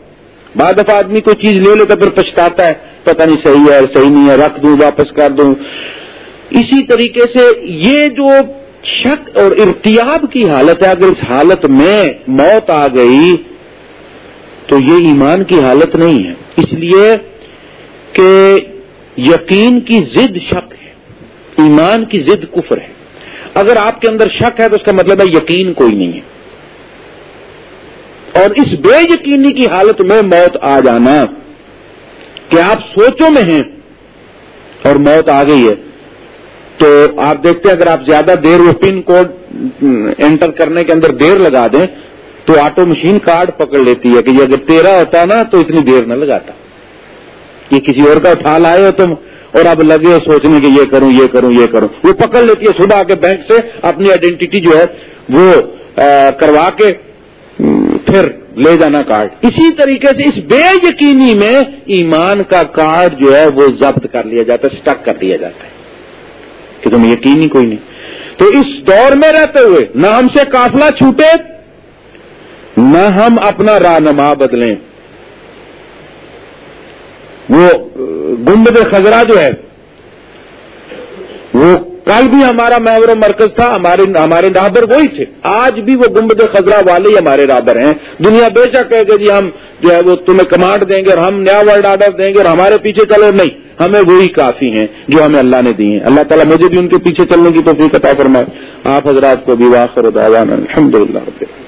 بعد دفعہ آدمی کوئی چیز لے لیتا پھر پچھتاتا ہے، پتہ نہیں صحیح ہے صحیح نہیں ہے، رکھ دوں، واپس کر دوں۔ اسی طریقے سے یہ جو شک اور ارتیاب کی حالت ہے، اگر اس حالت میں موت آ گئی تو یہ ایمان کی حالت نہیں ہے۔ اس لیے کہ یقین کی ضد شک ہے، ایمان کی ضد کفر ہے۔ اگر آپ کے اندر شک ہے تو اس کا مطلب ہے یقین کوئی نہیں ہے۔ اور اس بے یقینی کی حالت میں موت آ جانا کہ آپ سوچوں میں ہیں اور موت آ گئی ہے۔ تو آپ دیکھتے ہیں اگر آپ زیادہ دیر وہ پن کوڈ انٹر کرنے کے اندر دیر لگا دیں تو آٹو مشین کارڈ پکڑ لیتی ہے کہ یہ اگر تیرا ہوتا نا تو اتنی دیر نہ لگاتا۔ یہ کسی اور کا اٹھا لائے ہو تم اور اب لگے ہو سوچنے کہ یہ کروں یہ کروں یہ کروں۔ وہ پکڑ لیتی ہے صبح آ کے بینک سے، اپنی آئیڈینٹی جو ہے وہ کروا کے پھر لے جانا کارڈ۔ اسی طریقے سے اس بے یقینی میں ایمان کا کارڈ جو ہے وہ ضبط کر لیا جاتا ہے اسٹک کر لیا جاتا ہے۔ کہ تم یقینی کوئی نہیں۔ تو اس دور میں رہتے ہوئے نہ ہم سے کافلا چھوٹے، نہ ہم اپنا رہنما بدلیں۔ وہ گنبد خزرہ جو ہے، وہ کل بھی ہمارا محور مرکز تھا، ہمارے ہمارے رابر وہی تھے۔ آج بھی وہ گمبد خزرہ والے ہی ہمارے رابر ہیں۔ دنیا بے شک ہے کہ جی ہم جو ہے وہ تمہیں کمانڈ دیں گے اور ہم نیا ورلڈ آرڈر دیں گے اور ہمارے پیچھے چلو۔ نہیں، ہمیں وہی کافی ہیں جو ہمیں اللہ نے دی ہیں۔ اللہ تعالیٰ مجھے بھی ان کے پیچھے چلنے کی تو عطا فرمائے۔ آپ حضرات کو بھی واخر دعوانا الحمد للہ